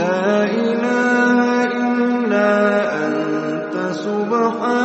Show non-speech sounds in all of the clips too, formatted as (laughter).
لا إله إلا أنت سبحانك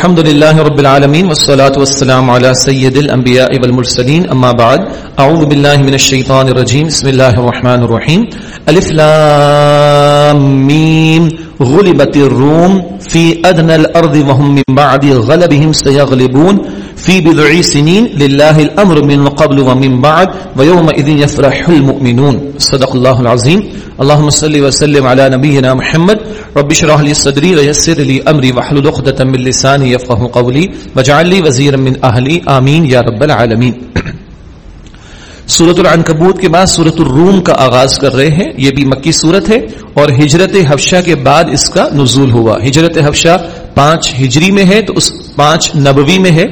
الحمد لله رب العالمين والصلاة والسلام على سيد الأنبياء والمرسلين أما بعد أعوذ بالله من الشيطان الرجيم بسم الله الرحمن الرحيم ألف لام ميم غلبت الروم في أدنى الأرض وهم من بعد غلبهم سيغلبون في بضع سنين لله الأمر من قبل ومن بعد. ويومئذ يفرح المؤمنون. صدق الله العظيم اللهم صل وسلم على نبينا محمد. رب اشرح لي صدري ويسر لي امري واحلل عقدة من لساني يفقهوا قولي. واجعل لي وزيرا من اهلي امين يا رب العالمین (clears throat) سورت العنکبوت کے بعد سورت الروم کا آغاز کر رہے ہیں. یہ بھی مکی صورت ہے اور ہجرت حفشہ کے بعد اس کا نزول ہوا. ہجرت حفشہ پانچ ہجری میں ہے تو اس پانچ نبوی میں ہے.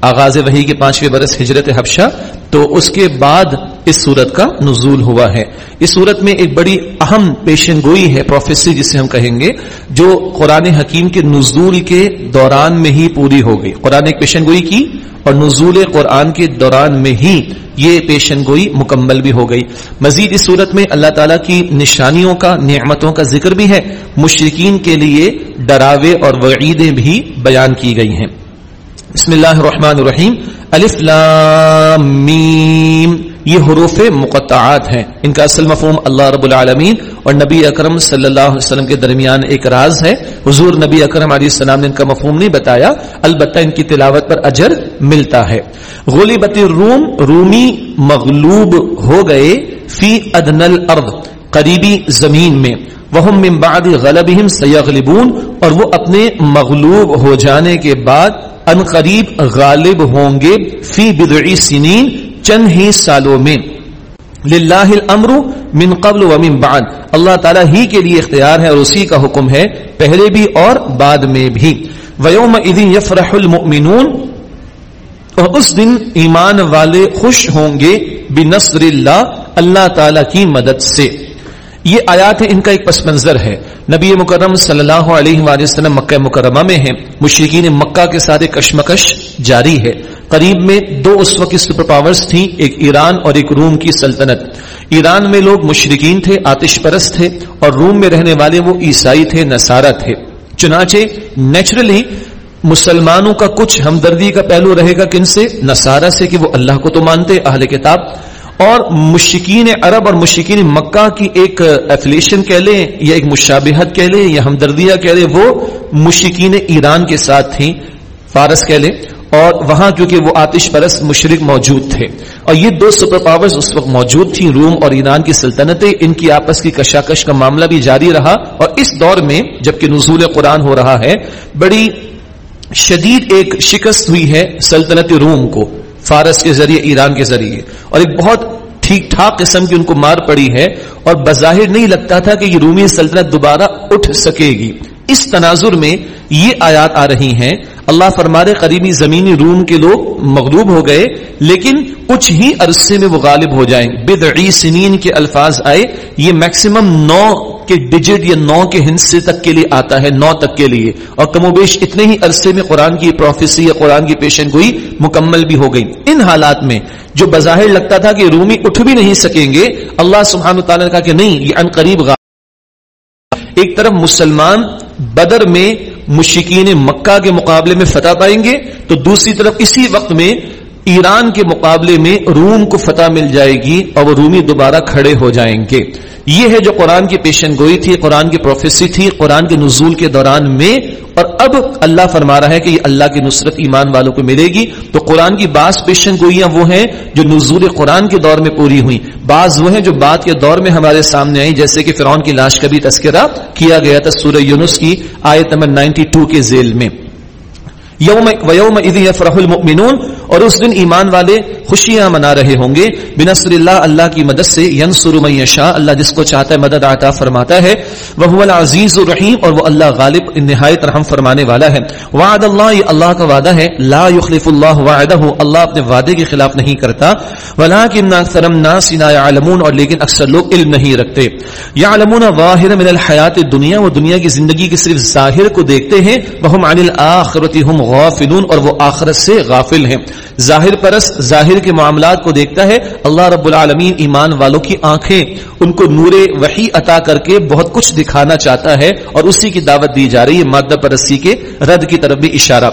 آغاز وحی کے پانچویں برس ہجرت حفشہ تو اس کے بعد اس صورت کا نزول ہوا ہے۔ اس صورت میں ایک بڑی اہم پیشن گوئی ہے، پروفیسی جسے ہم کہیں گے، جو قرآن حکیم کے نزول کے دوران میں ہی پوری ہو گئی۔ قرآن ایک پیشن گوئی کی اور نزول قرآن کے دوران میں ہی یہ پیشن گوئی مکمل بھی ہو گئی۔ مزید اس صورت میں اللہ تعالیٰ کی نشانیوں کا، نعمتوں کا ذکر بھی ہے۔ مشرقین کے لیے ڈراوے اور وعیدیں بھی بیان کی گئی ہیں۔ بسم اللہ الرحمن الرحیم، الف لام میم۔ یہ حروف مقطعات ہیں۔ ان کا اصل مفہوم اللہ رب العالمین اور نبی اکرم صلی اللہ علیہ وسلم کے درمیان ایک راز ہے۔ حضور نبی اکرم علیہ السلام نے ان کا مفہوم نہیں بتایا، البتہ ان کی تلاوت پر اجر ملتا ہے۔ غلبت الروم، رومی مغلوب ہو گئے فی ادن الارض، قریبی زمین میں۔ وہم من بعد غلبہم سیغلبون، اور وہ اپنے مغلوب ہو جانے کے بعد ان قریب غالب ہوں گے۔ فی بدعی سنین چند ہی سالوں میں۔ للہ الامر من قبل و من بعد۔ اللہ تعالیٰ ہی کے لیے اختیار ہے اور اسی کا حکم ہے پہلے بھی اور بعد میں بھی۔ ویوم اذن یفرح المؤمنون۔ اور اس دن ایمان والے خوش ہوں گے۔ بنصر اللہ اللہ تعالی کی مدد سے۔ یہ آیات ان کا ایک پس منظر ہے۔ نبی مکرم صلی اللہ علیہ وآلہ وسلم مکہ مکرمہ میں ہیں۔ مشرقین مکہ کے ساتھ کشمکش جاری ہے۔ قریب میں دو اس وقت سپر پاورز تھیں، ایک ایران اور ایک روم کی سلطنت۔ ایران میں لوگ مشرقین تھے، آتش پرست تھے اور روم میں رہنے والے وہ عیسائی تھے، نصارہ تھے۔ چنانچہ نیچرلی مسلمانوں کا کچھ ہمدردی کا پہلو رہے گا کن سے؟ نصارہ سے کہ وہ اللہ کو تو مانتے، اہل کتاب۔ اور مشکین عرب اور مشکین مکہ کی ایک ایفلیشن کہہ لیں یا ایک مشابہت کہہ لیں یا ہمدردیہ کہہ لیں، وہ مشکین ایران کے ساتھ تھیں، فارس کہہ لیں، اور وہاں کیونکہ وہ آتش پرست مشرق موجود تھے۔ اور یہ دو سپر پاورز اس وقت موجود تھیں، روم اور ایران کی سلطنتیں، ان کی آپس کی کشاکش کا معاملہ بھی جاری رہا۔ اور اس دور میں جبکہ نزول قرآن ہو رہا ہے، بڑی شدید ایک شکست ہوئی ہے سلطنت روم کو۔ فارس کے ذریعے، ایران کے ذریعے۔ اور ایک بہت ٹھیک ٹھاک قسم کی ان کو مار پڑی ہے۔ اور بظاہر نہیں لگتا تھا کہ یہ رومی سلطنت دوبارہ اٹھ سکے گی۔ اس تناظر میں یہ آیات آ رہی ہیں۔ اللہ فرمارے قریبی زمینی روم کے لوگ مغلوب ہو گئے، لیکن کچھ ہی عرصے میں وہ غالب ہو جائیں۔ بدعی سنین کے الفاظ آئے۔ یہ میکسیمم نو کے ڈیجٹ یا نو کے ہنسے تک کے لیے آتا ہے، نو تک کے لیے۔ اور کم و بیش اتنے ہی عرصے میں قرآن کی پروفیسی یا قرآن کی پیشن گوئی مکمل بھی ہو گئی۔ ان حالات میں جو بظاہر لگتا تھا کہ رومی اٹھ بھی نہیں سکیں گے، اللہ سبحانہ تعالیٰ نے کہا کہ نہیں، یہ ان قریب ایک طرف مسلمان بدر میں مشکین مکہ کے مقابلے میں فتح پائیں گے، تو دوسری طرف اسی وقت میں ایران کے مقابلے میں روم کو فتح مل جائے گی اور وہ رومی دوبارہ کھڑے ہو جائیں گے۔ یہ ہے جو قرآن کی پیشن گوئی تھی، قرآن کی پروفیسی تھی، قرآن کے نزول کے دوران میں۔ اور اب اللہ فرما رہا ہے کہ یہ اللہ کی نصرت ایمان والوں کو ملے گی۔ تو قرآن کی بعض پیشن گوئیاں وہ ہیں جو نزول قرآن کے دور میں پوری ہوئی بعض وہ ہیں جو بات کے دور میں ہمارے سامنے آئی جیسے کہ فرعون کی لاش کا بھی تذکرہ کیا گیا تھا سورہ یونس کی آیت نمبر 92 کے ذیل میں۔ یوم ویوم یفرح المؤمنون اور اس دن ایمان والے خوشیاں منا رہے ہوں گے۔ بنصر اللہ اللہ کی مدد سے ینصر من یشاء، اللہ جس کو چاہتا ہے مدد عطا فرماتا ہے۔ وہ العزیز الرحیم اور وہ اللہ غالب نہایت رحم فرمانے والا ہے۔ وعد اللہ، یہ اللہ کا وعدہ ہے۔ لا یخلف اللہ وعدہ، اللہ اپنے وعدے کے خلاف نہیں کرتا۔ ولکن اکثر الناس لا يعلمون اور لیکن اکثر لوگ علم نہیں رکھتے۔ یعلمون ظاہر من الحیات الدنیا، وہ دنیا کی زندگی کے صرف ظاہر کو دیکھتے ہیں۔ وهم عن الاخرۃ هم غافلون اور وہ آخرت سے غافل ہیں۔ ظاہر پرس ظاہر کے معاملات کو دیکھتا ہے۔ اللہ رب العالمین ایمان والوں کی آنکھیں، ان کو نور وحی عطا کر کے بہت کچھ دکھانا چاہتا ہے اور اسی کی دعوت دی جا رہی ہے۔ مادہ پرستی کے رد کی طرف بھی اشارہ۔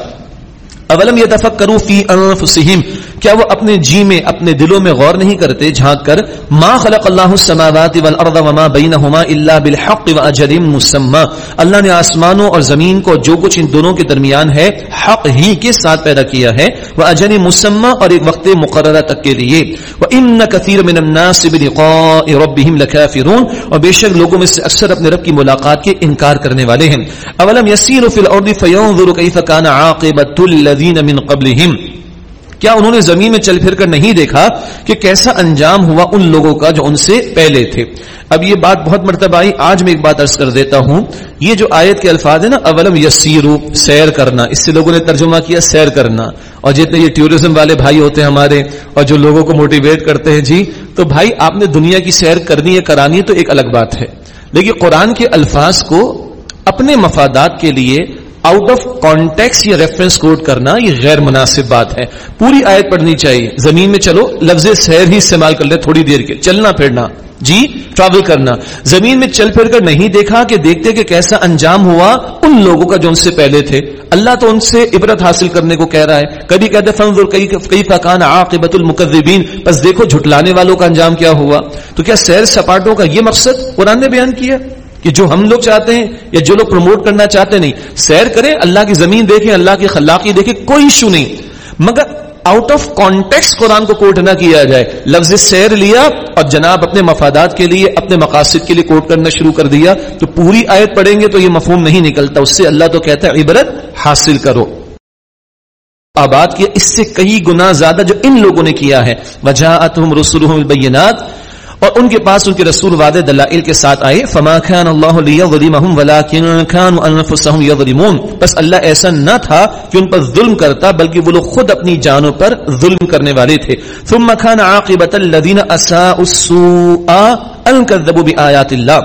اولم یتفکروا فی انفسہم کیا وہ اپنے جی میں، اپنے دلوں میں غور نہیں کرتے، جھانک کر ما خلق اللہ السماوات والارض وما بینہما الا بالحق واجل مسمى۔ اللہ نے آسمانوں اور زمین کو، جو کچھ ان دونوں کے درمیان ہے، حق ہی کے ساتھ پیدا کیا ہے۔ واجل مسمى اور ایک وقت مقررہ تک کے لیے۔ وان كثير من الناس بلقاء ربهم لكافرون۔ اور بے شک لوگوں میں سے اکثر اپنے رب کی ملاقات کے انکار کرنے والے ہیں۔ اولم يسيروا في الارض فينظروا كيف كان عاقبه الذين من قبلهم۔ کیا انہوں نے زمین میں چل پھر کر نہیں دیکھا کہ کیسا انجام ہوا ان لوگوں کا جو ان سے پہلے تھے؟ اب یہ بات بہت مرتبہ آئی، آج میں ایک بات ارض کر دیتا ہوں۔ یہ جو آیت کے الفاظ ہیں نا، اولم یسیرو، سیر کرنا، اس سے لوگوں نے ترجمہ کیا سیر کرنا۔ اور جتنے یہ ٹورزم والے بھائی ہوتے ہیں ہمارے، اور جو لوگوں کو موٹیویٹ کرتے ہیں جی تو بھائی آپ نے دنیا کی سیر کرنی ہے، کرانی ہے، تو ایک الگ بات ہے۔ لیکن قرآن کے الفاظ کو اپنے مفادات کے لیے آؤٹ آف کانٹیکس یا ریفرنس کوڈ کرنا یہ غیر مناسب بات ہے۔ پوری آیت پڑھنی چاہیے۔ زمین میں چلو، لفظ سیر ہی استعمال کر لے تھوڑی دیر کے۔ چلنا پھرنا۔ جی ٹریول کرنا۔ زمین میں چل پھر کر نہیں دیکھا کہ دیکھتے کہ کیسا انجام ہوا ان لوگوں کا جو ان سے پہلے تھے۔ اللہ تو ان سے عبرت حاصل کرنے کو کہہ رہا ہے۔ کبھی کہتے فنظر کئی فکان عاقبت المقذبین بس دیکھو جھٹلانے والوں کا انجام کیا ہوا۔ تو کیا سیر سپاٹوں کا یہ مقصد قرآن نے بیان کیا؟ کہ جو ہم لوگ چاہتے ہیں یا جو لوگ پروموٹ کرنا چاہتے نہیں، سیر کریں، اللہ کی زمین دیکھیں، اللہ کی خلاقی دیکھیں، کوئی ایشو نہیں۔ مگر آؤٹ آف کانٹیکس قرآن کو کوٹ نہ کیا جائے۔ لفظ سیر لیا اور جناب اپنے مفادات کے لیے، اپنے مقاصد کے لیے کوٹ کرنا شروع کر دیا۔ تو پوری آیت پڑھیں گے تو یہ مفہوم نہیں نکلتا۔ اس سے اللہ تو کہتا ہے، عبرت حاصل کرو۔ آباد کیا، اس سے کئی گنا زیادہ جو ان لوگوں نے کیا ہے۔ وجہ رسول البینات اور ان کے پاس ان کے رسول واد دلائل کے ساتھ آئے، فما كان الله ليظلمهم ولكن كانوا انفسهم يظلمون۔ بس اللہ ایسا نہ تھا کہ ان پر ظلم کرتا، بلکہ وہ لوگ خود اپنی جانوں پر ظلم کرنے والے تھے۔ ثم كان عاقبه الذين اساءوا السوء ان كذبوا بآيات الله۔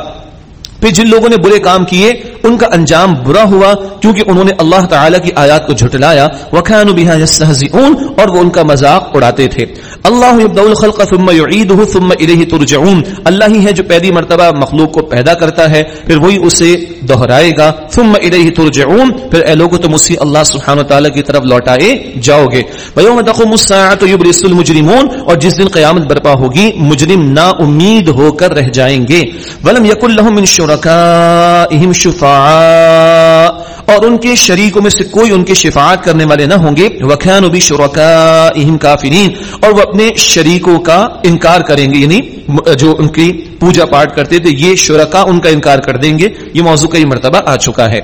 پھر جن لوگوں نے برے کام کیے، ان کا انجام برا ہوا کیونکہ انہوں نے اللہ تعالی کی آیات کو جھٹلایا۔ وَكَانُوا بِهَا اور وہ ان کا مذاق اڑاتے تھے۔ اللہ الخلق ثم يعيده ثم إليه ترجعون۔ اللہ ہی ہے جو پہلی مرتبہ مخلوق کو پیدا کرتا ہے، پھر وہی اسے دہرائے گا۔ ثم إليه ترجعون۔ پھر اے لوگوں، تم اسی اللہ سبحانہ وتعالی کی طرف لوٹائے جاؤ گے۔ وَيَوْمَ تَقُومُ السَّاعَةُ يُبْلِسُ الْمُجْرِمُونَ۔ اور جس دن قیامت برپا ہوگی، مجرم نا امید ہو کر رہ جائیں گے۔ وَلَمْ يَكُنْ لَهُم مِّن شُرَكَائِهِمْ شُفَعَاءَ اور ان کے شریکوں میں سے کوئی ان کے شفاعت کرنے والے نہ ہوں گے۔ وَكَانُوا بِشُرَكَائِهِمْ كَافِرِينَ اور وہ اپنے شریکوں کا انکار کریں گے یعنی جو ان کی پوجا پاٹ کرتے تھے، یہ شرکا ان کا انکار کر دیں گے۔ یہ موضوع کئی مرتبہ آ چکا ہے۔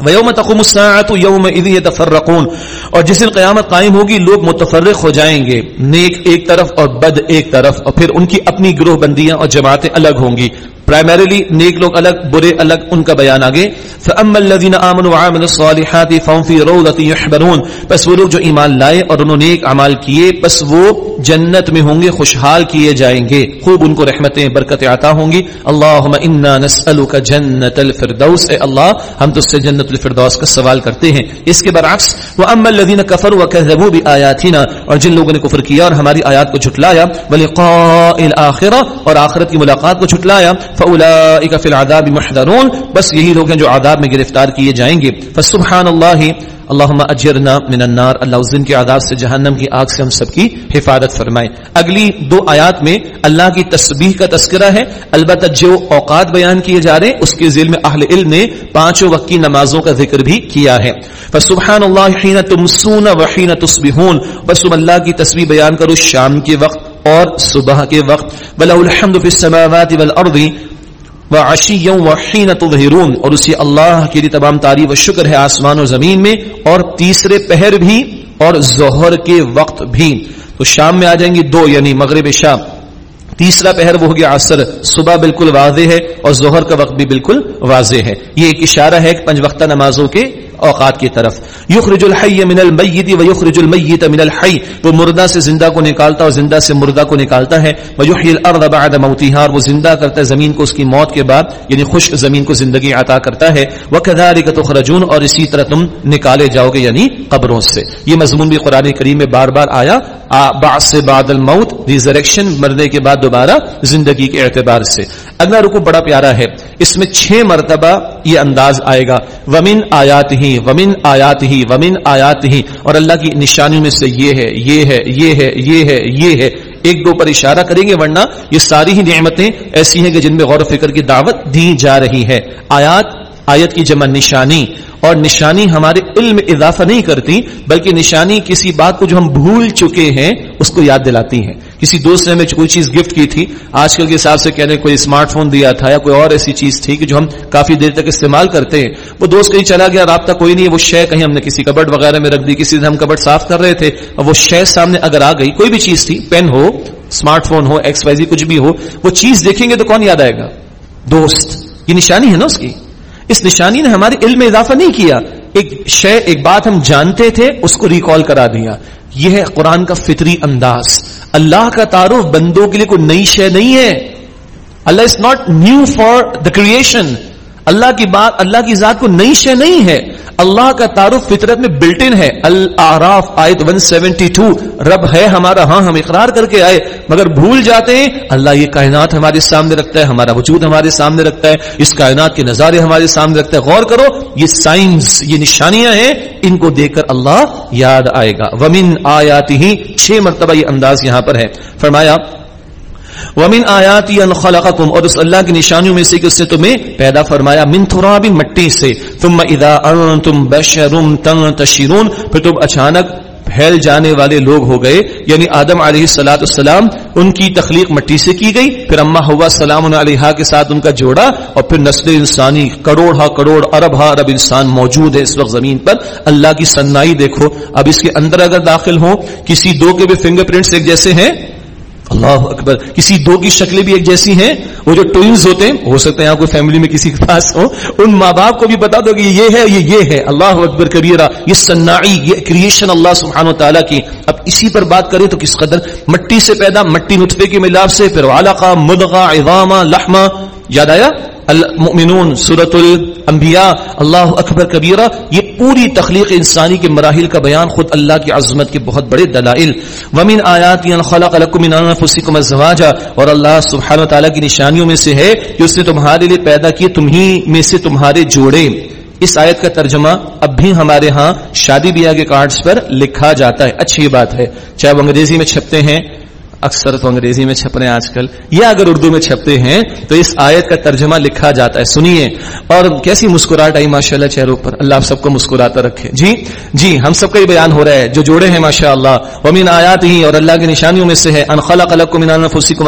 ویوم تقوم الساعة یوم اذ يتفرقون۔ اور جس دن قیامت قائم ہوگی، لوگ متفرق ہو جائیں گے۔ نیک ایک طرف اور بد ایک طرف، اور پھر ان کی اپنی گروہ بندیاں اور جماعتیں الگ ہوں گی۔ پرائمریلی نیک لوگ الگ، برے الگ، ان کا بیان آگے۔ فاما الذين امنوا وعملوا الصالحات فهم في روضه يحبرون۔ بس وہ لوگ جو ایمان لائے اور انہوں نے نیک اعمال کیے، بس وہ جنت میں ہوں گے، خوشحال کیے جائیں گے۔ خوب ان کو رحمتیں، برکتیں عطا ہوں گی۔ اللهم انا نسالك جنت الفردوس۔ اے اللہ، ہم تو سے جنت الفردوس کا سوال کرتے ہیں۔ اس کے برعکس واما الذين كفروا وكذبوا باياتنا اور جن لوگوں نے کفر کیا اور ہماری آیات کو جھٹلایا، ولقاء الاخره اور آخرت کی ملاقات کو جھٹلایا فاولئک فی العذاب محذرون بس یہی لوگ ہیں جو عذاب میں گرفتار کیے جائیں گے۔ فسبحان اللہ اللہ اجرنا من النار اللہ اس دن کے عذاب سے جہنم کی آگ سے ہم سب کی حفاظت فرمائے۔ اگلی دو آیات میں اللہ کی تسبیح کا تذکرہ ہے۔ البتہ جو اوقات بیان کیے جا رہے ہیں، اس کے ذیل میں اہل علم نے پانچوں وقت کی نمازوں کا ذکر بھی کیا ہے۔ فسبحان اللہ حین تمسون وحین تصبحون۔ بس اللہ کی تسبیح بیان کرو شام کے وقت۔ اور صبح کے وقت بلہ الحمد فی السماوات والارض وعشیوں وحین تظہرون اور اسی اللہ کے لیے تمام تعریف و شکر ہے آسمان و زمین میں اور تیسرے پہر بھی اور ظہر کے وقت بھی۔ تو شام میں آ جائیں گی دو یعنی مغرب شام۔ تیسرا پہر وہ ہو گیا عصر۔ صبح بالکل واضح ہے اور ظہر کا وقت بھی بالکل واضح ہے۔ یہ ایک اشارہ ہے کہ پنج وقتہ نمازوں کے اوقات کی طرف۔ یخرج الحی من المیت و یخرج المیت من الحی۔ وہ مردہ سے زندہ کو نکالتا اور زندہ سے مردہ کو نکالتا ہے۔ ویحیی الارض بعد موتها اور وہ زندہ کرتا ہے زمین کو اس کی موت کے بعد یعنی خشک زمین کو زندگی عطا کرتا ہے۔ وکذالک تخرجون اور اسی طرح تم نکالے جاؤ گے یعنی قبروں سے۔ یہ مضمون بھی قرآن کریم میں بار بار آیا۔ بعد سے بعد الموت ریزریکشن مرنے کے بعد دوبارہ زندگی کے اعتبار سے۔ اگلا رکو بڑا پیارا ہے۔ اس میں چھ مرتبہ یہ انداز آئے گا۔ ومن آیات ہی ومن آیات ہی ومن آیات ہی اور اللہ کی نشانیوں میں سے یہ ہے یہ ہے یہ ہے یہ ہے یہ ہے۔ ایک دو پر اشارہ کریں گے ورنہ یہ ساری ہی نعمتیں ایسی ہیں کہ جن میں غور و فکر کی دعوت دی جا رہی ہے۔ آیات، آیت کی جمع نشانی۔ اور نشانی ہمارے علم اضافہ نہیں کرتی، بلکہ نشانی کسی بات کو جو ہم بھول چکے ہیں، اس کو یاد دلاتی ہیں۔ کسی دوست نے ہمیں کوئی چیز گفٹ کی تھی آج کل کے حساب سے کہنے کوئی اسمارٹ فون دیا تھا یا کوئی اور ایسی چیز تھی کہ جو ہم کافی دیر تک استعمال کرتے ہیں۔ وہ دوست کہیں چلا گیا، رابطہ کوئی نہیں ہے وہ شے کہیں ہم نے کسی کبٹ وغیرہ میں رکھ دی، کسی سے ہم کبٹ صاف کر رہے تھے، اور وہ شے سامنے اگر آ گئی، کوئی بھی چیز تھی پین ہو اسمارٹ فون ہو ایکس وائزی کچھ بھی ہو، وہ چیز دیکھیں گے تو کون یاد آئے گا؟ دوست۔ یہ نشانی ہے نا اس کی۔ اس نشانی نے ہمارے علم میں اضافہ نہیں کیا۔ ایک شے، ایک بات ہم جانتے تھے، اس کو ریکال کرا دیا۔ یہ ہے قرآن کا فطری انداز۔ اللہ کا تعارف بندوں کے لیے کوئی نئی شے نہیں ہے۔ اللہ is not new for the creation اللہ کی بات، اللہ کی ذات کو نئی شے نہیں ہے۔ اللہ کا تعارف فطرت میں بلٹ ان ہے۔ العراف آیت 172 رب ہے ہمارا ہاں ہم اقرار کر کے آئے۔ مگر بھول جاتے ہیں، اللہ یہ کائنات ہمارے سامنے رکھتا ہے، ہمارا وجود ہمارے سامنے رکھتا ہے۔ اس کائنات کے نظارے ہمارے سامنے رکھتا ہے۔ غور کرو، یہ سائنس یہ نشانیاں ہیں، ان کو دیکھ کر اللہ یاد آئے گا۔ ومن آیاتی ہی چھ مرتبہ یہ انداز یہاں پر ہے۔ فرمایا ومن آیاتی ان خلقکم، اور اس اللہ کی نشانیوں میں سے کہ اس نے تمہیں پیدا فرمایا؟ من تراب مٹی سے۔ ثم اذا انتم بشر تنتشرون۔ پھر تم اچانک پھیل جانے والے لوگ ہو گئے۔ یعنی آدم علیہ السلاۃ السلام ان کی تخلیق مٹی سے کی گئی۔ پھر اما ہوا سلام علیہ کے ساتھ ان کا جوڑا، اور پھر نسل انسانی کروڑ ہا کروڑ ارب ہا ارب انسان موجود ہے اس وقت زمین پر۔ اللہ کی سنائی دیکھو۔ اب اس کے اندر اگر داخل ہوں، کسی دو کے بھی فنگر پرنٹس ایک جیسے ہیں۔ اللہ اکبر۔ کسی دو کی شکلیں بھی ایک جیسی ہیں، وہ جو ٹوئنز ہوتے ہیں، ہو سکتا ہے آپ کو فیملی میں کسی کے پاس ہو، ان ماں باپ کو بھی بتا دو کہ یہ ہے، یہ یہ ہے۔ اللہ اکبر، کبیرہ، یہ سنائی یہ کریشن اللہ سبحانہ و تعالیٰ کی۔ اب اسی پر بات کریں تو کس قدر مٹی سے پیدا، مٹی نطفے کے ملاپ سے، پھر والقہ مدغہ، عظامہ، لحمہ یاد آیا؟ المؤمنون سورت الانبیاء، اللہ اکبر کبیرہ، یہ پوری تخلیق انسانی کے مراحل کا بیان خود اللہ کی عظمت کے بہت بڑے دلائل۔ ومن آیات خلق لکم من انفسکم ازواجا اور اللہ سبحانہ و تعالی کی نشانیوں میں سے ہے کہ اس نے تمہارے لیے پیدا کیے تمہی میں سے تمہارے جوڑے۔ اس آیت کا ترجمہ اب بھی ہمارے ہاں شادی بیاہ کے کارڈز پر لکھا جاتا ہے۔ اچھی بات ہے۔ چاہے وہ انگریزی میں چھپتے ہیں اکثر تو انگریزی میں چھپ رہے ہیں آج کل۔ یا اگر اردو میں چھپتے ہیں تو اس آیت کا ترجمہ لکھا جاتا ہے۔ سنیے۔ اور کیسی مسکراہٹ آئی ماشاء اللہ چہروں پر۔ اللہ آپ سب کو مسکراتا رکھے۔ جی؟ جی ہم سب کا ہی بیان ہو رہا ہے۔ جو جوڑے ہیں ماشاء اللہ۔ ومین آیات ہی اور اللہ کی نشانیوں میں سے ہے۔ انخلا قلق کو مینان فسی کو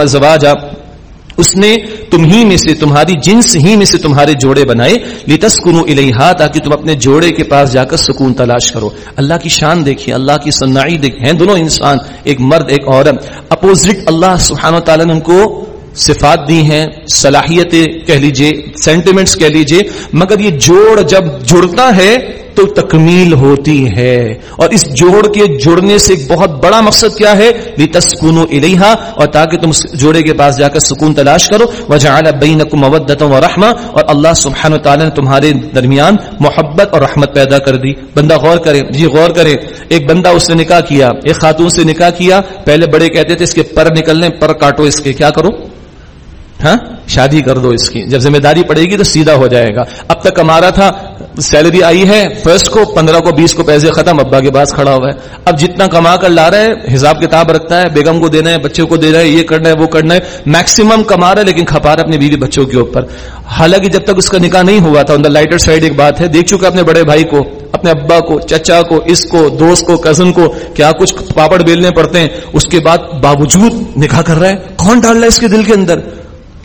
اس نے تم ہی میں سے تمہاری جنس ہی میں سے تمہارے جوڑے بنائے لتسکنو الیہا تاکہ تم اپنے جوڑے کے پاس جا کر سکون تلاش کرو۔ اللہ کی شان دیکھیے اللہ کی صنائی دیکھیں۔ دونوں انسان، ایک مرد، ایک عورت۔ اپوزٹ اللہ سبحانہ و تعالیٰ نے ان کو صفات دی ہیں، صلاحیتیں کہہ لیجیے سینٹیمنٹس کہہ لیجیے۔ مگر یہ جوڑ جب جڑتا ہے تو تکمیل ہوتی ہے۔ اور اس جوڑ کے جڑنے سے ایک بہت بڑا مقصد کیا ہے؟ تسکون الیہا اور تاکہ تم جوڑے کے پاس جا کر سکون تلاش کرو۔ وجعل بینکم مودۃ و رحمہ اور اللہ سبحانہ و تعالی نے تمہارے درمیان محبت اور رحمت پیدا کر دی۔ بندہ غور کرے جی غور کرے۔ ایک بندہ اس نے نکاح کیا، ایک خاتون سے نکاح کیا۔ پہلے بڑے کہتے تھے اس کے پر نکلنے، پر کاٹو اس کے، کیا کرو؟ ہاں؟ شادی کر دو اس کی۔ جب ذمہ داری پڑے گی تو سیدھا ہو جائے گا۔ اب تک ہمارا تھا سیلری آئی ہے فرسٹ کو، پندرہ کو، بیس کو پیسے ختم، ابا کے پاس کھڑا ہوا ہے۔ اب جتنا کما کر لا رہا ہے، حساب کتاب رکھتا ہے، بیگم کو دینا ہے، بچوں کو دینا ہے، یہ کرنا ہے، وہ کرنا ہے۔ میکسیمم کما رہا ہے، لیکن کھپا رہا ہے اپنی بیوی بچوں کے اوپر۔ حالانکہ جب تک اس کا نکاح نہیں ہوا تھا آن دا لائٹر سائڈ ایک بات ہے، دیکھ چکا اپنے بڑے بھائی کو، اپنے ابا کو، چچا کو، اس کو، دوست کو کزن کو، کیا کچھ پاپڑ بیلنے پڑتے ہیں۔ اس کے بعد باوجود نکاح کر رہا ہے، کون ڈال رہا ہے اس کے دل کے اندر؟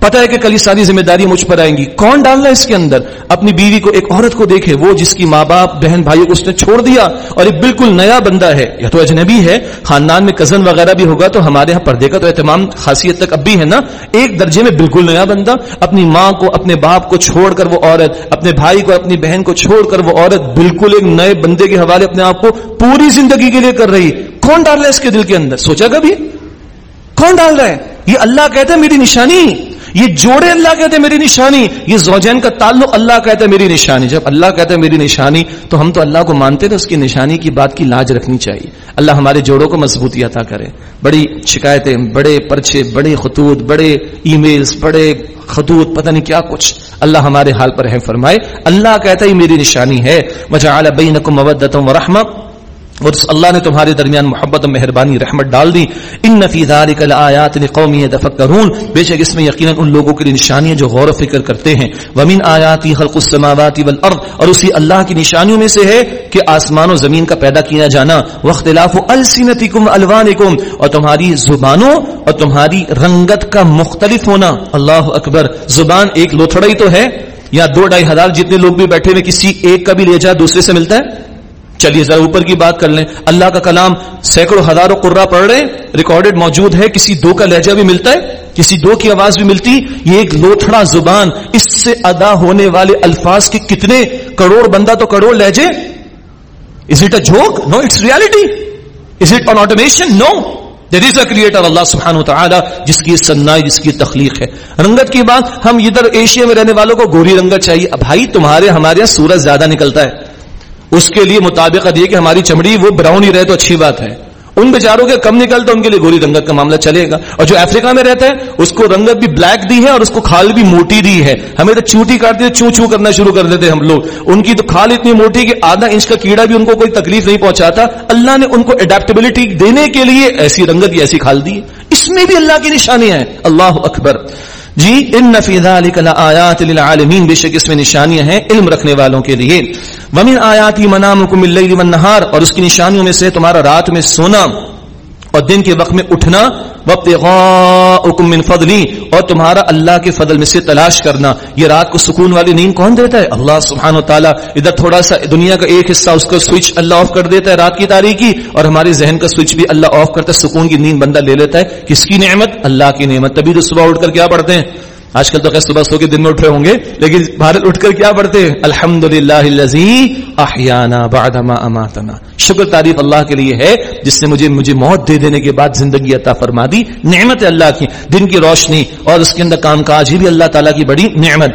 پتا ہے کہ کل یہ ساری ذمہ داری مجھ پر آئیں گی۔ کون ڈالنا ہے اس کے اندر؟ اپنی بیوی کو ایک عورت کو دیکھے، وہ جس کی ماں باپ بہن بھائی کو اس نے چھوڑ دیا اور ایک بالکل نیا بندہ ہے۔ یا تو اجنبی ہے، خاندان میں کزن وغیرہ بھی ہوگا تو ہمارے یہاں پردے کا تو اہتمام خاصیت تک اب بھی ہے نا؟ ایک درجے میں بالکل نیا بندہ، اپنی ماں کو، اپنے باپ کو چھوڑ کر وہ عورت، اپنے بھائی کو، اپنی بہن کو چھوڑ کر وہ عورت بالکل ایک نئے بندے کے حوالے اپنے آپ کو پوری زندگی کے لیے کر رہی۔ کون ڈال رہا ہے اس کے دل کے اندر؟ سوچا کبھی؟ کون ڈال رہا ہے؟ یہ اللہ کہتا ہے میری نشانی۔ یہ جوڑے اللہ کہتے ہیں میری نشانی، یہ زوجین کا تعلق اللہ کہتا ہے میری نشانی۔ جب اللہ کہتا ہے میری نشانی، تو ہم تو اللہ کو مانتے تو اس کی نشانی کی بات کی لاج رکھنی چاہیے۔ اللہ ہمارے جوڑوں کو مضبوطی عطا کرے۔ بڑی شکایتیں، بڑے پرچے، بڑے خطوط، بڑے ای میلز بڑے خطوط، پتہ نہیں کیا کچھ۔ اللہ ہمارے حال پر ہے فرمائے۔ اللہ کہتا ہے میری نشانی ہے۔ وجعل بینکم مودۃ و اور اس اللہ نے تمہارے درمیان محبت و مہربانی، رحمت ڈال دی۔ ان نفی ذالک الایات لقوم یتفکرون بے شک اس میں یقینا ان لوگوں کے لیے نشانیاں جو غور و فکر کرتے ہیں۔ ومن آیاتی خلق السماوات والارض اور اسی اللہ کی نشانیوں میں سے ہے کہ آسمان و زمین کا پیدا کیا جانا۔ واختلاف السنتکم الوانکم اور تمہاری زبانوں اور تمہاری رنگت کا مختلف ہونا۔ اللہ اکبر۔ زبان ایک لوتھڑا تو ہے، یا دو ڈھائی ہزار جتنے لوگ بھی بیٹھے ہوئے کسی ایک کا بھی لے جائے دوسرے سے ملتا ہے؟ چلیے ذرا اوپر کی بات کر لیں۔ اللہ کا کلام سینکڑوں ہزاروں قرا پڑھ رہے ریکارڈڈ موجود ہے، کسی دو کا لہجہ بھی ملتا ہے، کسی دو کی آواز بھی ملتی یہ ایک لوتھڑا زبان، اس سے ادا ہونے والے الفاظ کے کتنے کروڑ بندہ تو کروڑ لہجے۔ Is it a joke no it's reality is it on automation no there is a creator اللہ سبحانہ و تعالی جس کی سنائی جس کی تخلیق ہے۔ رنگت کی بات، ہم ادھر ایشیا میں رہنے والوں کو گوری رنگت چاہیے۔ بھائی، تمہارے ہمارے یہاں سورج زیادہ نکلتا ہے۔ اس کے لیے مطابقت یہ کہ ہماری چمڑی وہ براؤن ہی رہے تو اچھی بات ہے۔ ان بیچاروں کے کم نکلتا ان کے لیے گوری رنگت کا معاملہ چلے گا۔ اور جو افریقہ میں رہتا ہے اس کو رنگت بھی بلیک دی ہے اور اس کو کھال بھی موٹی دی ہے۔ ہمیں تو چوٹی کاٹتے چو چو کرنا شروع کر دیتے ہم لوگ۔ ان کی تو کھال اتنی موٹی کہ آدھا انچ کا کیڑا بھی ان کو کوئی تکلیف نہیں پہنچاتا۔ اللہ نے ان کو اڈیپٹیبلٹی دینے کے لیے ایسی رنگت ایسی کھال دی اس میں بھی اللہ کی نشانیاں ہیں۔ اللہ اکبر۔ جی ان نفیزہ آیات للعالمین بے شک اس میں نشانیاں ہیں علم رکھنے والوں کے لیے۔ ومن آیاتی منامکم اللیل والنہار اور اس کی نشانیوں میں سے تمہارا رات میں سونا۔ اور دن کے وقت میں اٹھنا وقت من فضلی، اور تمہارا اللہ کے فضل میں سے تلاش کرنا۔ یہ رات کو سکون والی نیند کون دیتا ہے؟ اللہ سبحانہ و تعالیٰ ادھر تھوڑا سا دنیا کا ایک حصہ، اس کا سوئچ اللہ آف کر دیتا ہے رات کی تاریخی، اور ہمارے ذہن کا سوئچ بھی اللہ آف کرتا ہے، سکون کی نیند بندہ لے لیتا ہے۔ کس کی نعمت؟ اللہ کی نعمت۔ تبھی تو صبح اٹھ کر کیا پڑھتے ہیں؟ آج کل تو خیر صبح سو کے دن میں اٹھ رہے ہوں گے، لیکن بھارت اٹھ کر کیا پڑھتے؟ الحمد للہ اماتنا۔ شکر تعریف اللہ کے لیے ہے، جس نے مجھے مجھے موت دے دینے کے بعد زندگی عطا فرما دی نعمت اللہ کی، دن کی روشنی، اور اس کے اندر کام کاج ہی بھی اللہ تعالیٰ کی بڑی نعمت۔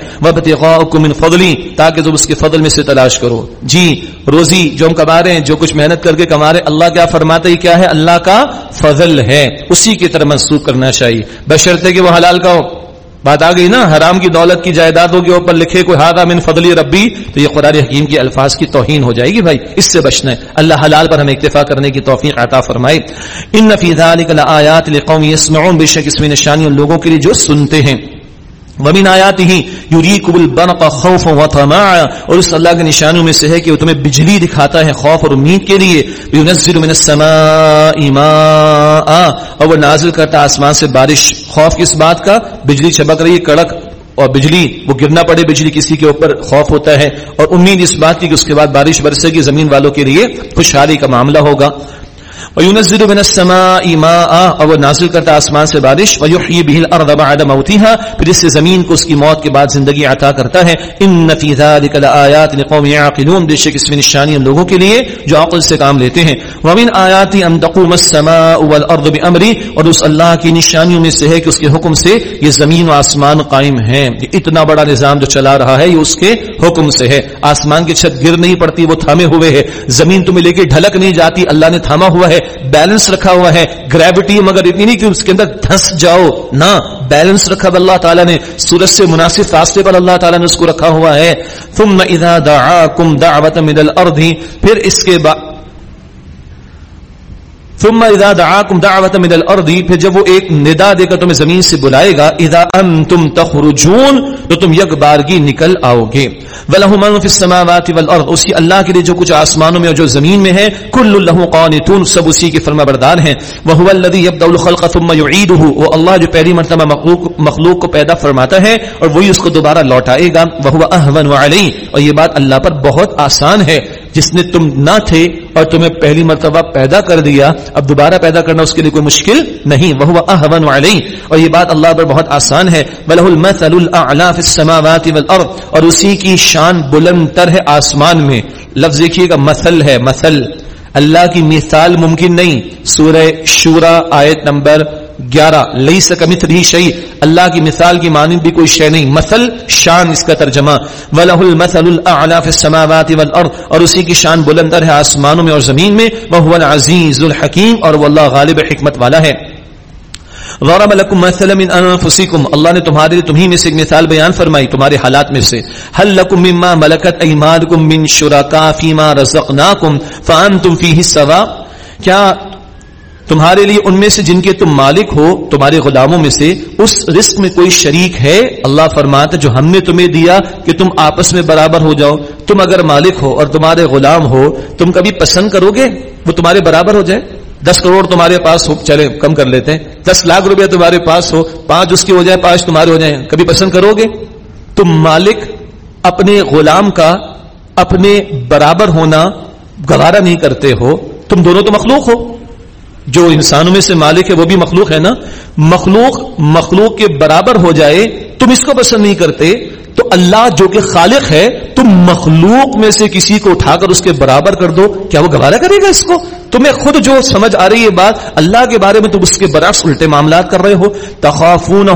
من فضلی، تاکہ تم اس کے فضل میں سے تلاش کرو۔ جی روزی جو ہم کما رہے ہیں، جو کچھ محنت کر کے کما رہے ہیں، اللہ کیا فرماتا ہی کیا ہے؟ اللہ کا فضل ہے۔ اسی کی طرح منسوخ کرنا چاہیے۔ بشرطے کہ وہ حلال کا ہو بات آ گئی نا، حرام کی دولت کی جائیدادوں کے اوپر لکھے کوئی ہادہ من فضلی ربی تو یہ قرآن حکیم کے الفاظ کی توہین ہو جائے گی بھائی، اس سے بچنا ہے۔ اللہ حلال پر ہمیں اکتفا کرنے کی توفیق عطا فرمائے۔ ان نفی آیات لقوم یسمعون بے شک اس میں نشانی ان لوگوں کے لیے جو سنتے ہیں۔ ومن آیات ہی یوریکم البرق خوف و اور اس اللہ کے نشانوں میں سے ہے کہ وہ تمہیں بجلی دکھاتا ہے خوف اور امید کے لیے ينزل من السماء ماء اور وہ نازل کرتا آسمان سے بارش خوف کس بات کا؟ بجلی چمک رہی ہے، کڑک اور بجلی، وہ گرنا پڑے بجلی کسی کے اوپر خوف ہوتا ہے اور امید اس بات کی کہ اس کے بعد بارش برسے گی زمین والوں کے لیے خوشحالی کا معاملہ ہوگا۔ وينزل من السماء ماء، اور وہ نازل کرتا آسمان سے بارش، ويحيي به الارض بعد موتها، پھر اس سے زمین کو اس کی موت کے بعد زندگی عطا کرتا ہے۔ ان في ذلك لآيات لقوم يعقلون۔ بے شک اس میں نشانی لوگوں کے لیے جو عقل سے کام لیتے ہیں۔ ومن آیات ان تقوم السماء والارض بامره اور اس اللہ کی نشانیوں میں سے ہے کہ اس کے حکم سے یہ زمین و آسمان قائم ہیں۔ اتنا بڑا نظام جو چلا رہا ہے، یہ اس کے حکم سے ہے۔ آسمان کی چھت گر نہیں پڑتی، وہ تھامے ہوئے ہے۔ زمین تمہیں لے کے ڈھلک نہیں جاتی، اللہ نے تھاما ہوا ہے۔ بیلنس رکھا ہوا ہے۔ گریوٹی مگر اتنی نہیں کہ اس کے اندر دھس جاؤ۔ نہ بیلنس رکھا ہوا اللہ تعالیٰ نے۔ سورج سے مناسب فاصلے پر اللہ تعالیٰ نے اس کو رکھا ہوا ہے۔ تم اذا دعاکم دعوت من الارض پھر اس کے بعد ثم اذا دعاكم دعوه من الارض، پھر جب وہ ایک ندا دے کر تمہیں زمین سے بلائے گا، اذا انتم تخرجون، تو تم یک بارگی نکل آؤ گے وله من في السماوات والارض اسی اللہ کے لیے جو کچھ آسمانوں میں اور جو زمین میں ہے، کل له قانتون، سب اسی کے فرما بردار ہیں۔ وهو الذي يبدا الخلق ثم يعيده، وہ اللہ جو پہلی مرتبہ مخلوق مخلوق کو پیدا فرماتا ہے، اور وہی اس کو دوبارہ لوٹائے گا۔ وهو اهون عليه، اور یہ بات اللہ پر بہت آسان ہے۔ جس نے تم نہ تھے اور تمہیں پہلی مرتبہ پیدا کر دیا، اب دوبارہ پیدا کرنا اس کے لیے کوئی مشکل نہیں۔ وہ احون علی اور یہ بات اللہ پر بہت آسان ہے۔ بلہ المثل الاعلى في السماوات والارض اور اسی کی شان بلند تر ہے آسمان میں۔ لفظ دیکھیے گا، مثل ہے، مثل۔ اللہ کی مثال ممکن نہیں۔ سورہ شورا آیت نمبر گیارہ لئی سکمت رہی شعی اللہ کی مثال کی مانند بھی کوئی شے نہیں۔ مثل، شان اس کا ترجمہ۔ وَلَهُ الْمَثَلُ الْأَعْلَى فِي السَّمَاوَاتِ وَالْأَرْضِ۔ اور اسی کی شان بلندر ہے آسمانوں میں اور زمین میں۔ وَهُوَ الْعَزِيزُ الْحَكِيمُ۔ اور وہ اللہ غالب حکمت والا ہے۔ ضرب لكم مثلا من انفسكم اللہ نے تمہارے لیے تمہیں میں سے ایک مثال بیان فرمائی، تمہارے حالات میں سے۔ هل لكم مما ملكت ايمانكم من شركاء فيما رزقناكم فانتم فيه سواء کیا تمہارے لیے ان میں سے جن کے تم مالک ہو، تمہارے غلاموں میں سے اس رزق میں کوئی شریک ہے؟ اللہ فرماتا جو ہم نے تمہیں دیا کہ تم آپس میں برابر ہو جاؤ۔ تم اگر مالک ہو اور تمہارے غلام ہو، تم کبھی پسند کرو گے؟ وہ تمہارے برابر ہو جائے۔ دس کروڑ تمہارے پاس ہو، چلے کم کر لیتے ہیں۔ دس لاکھ روپیہ تمہارے پاس ہو، پانچ اس کی ہو جائے، پانچ تمہارے ہو جائیں کبھی پسند کرو گے؟ تم مالک اپنے غلام کا اپنے برابر ہونا گوارا نہیں کرتے ہو۔ تم دونوں تو مخلوق ہو۔ جو انسانوں میں سے مالک ہے، وہ بھی مخلوق ہے نا؟ مخلوق مخلوق کے برابر ہو جائے، تم اس کو پسند نہیں کرتے، تو اللہ جو کہ خالق ہے، تم مخلوق میں سے کسی کو اٹھا کر اس کے برابر کر دو۔ کیا وہ گوارا کرے گا اس کو؟ تمہیں خود جو سمجھ آ رہی ہے بات اللہ کے بارے میں تم اس کے برعکس الٹے معاملات کر رہے ہو۔ تخافون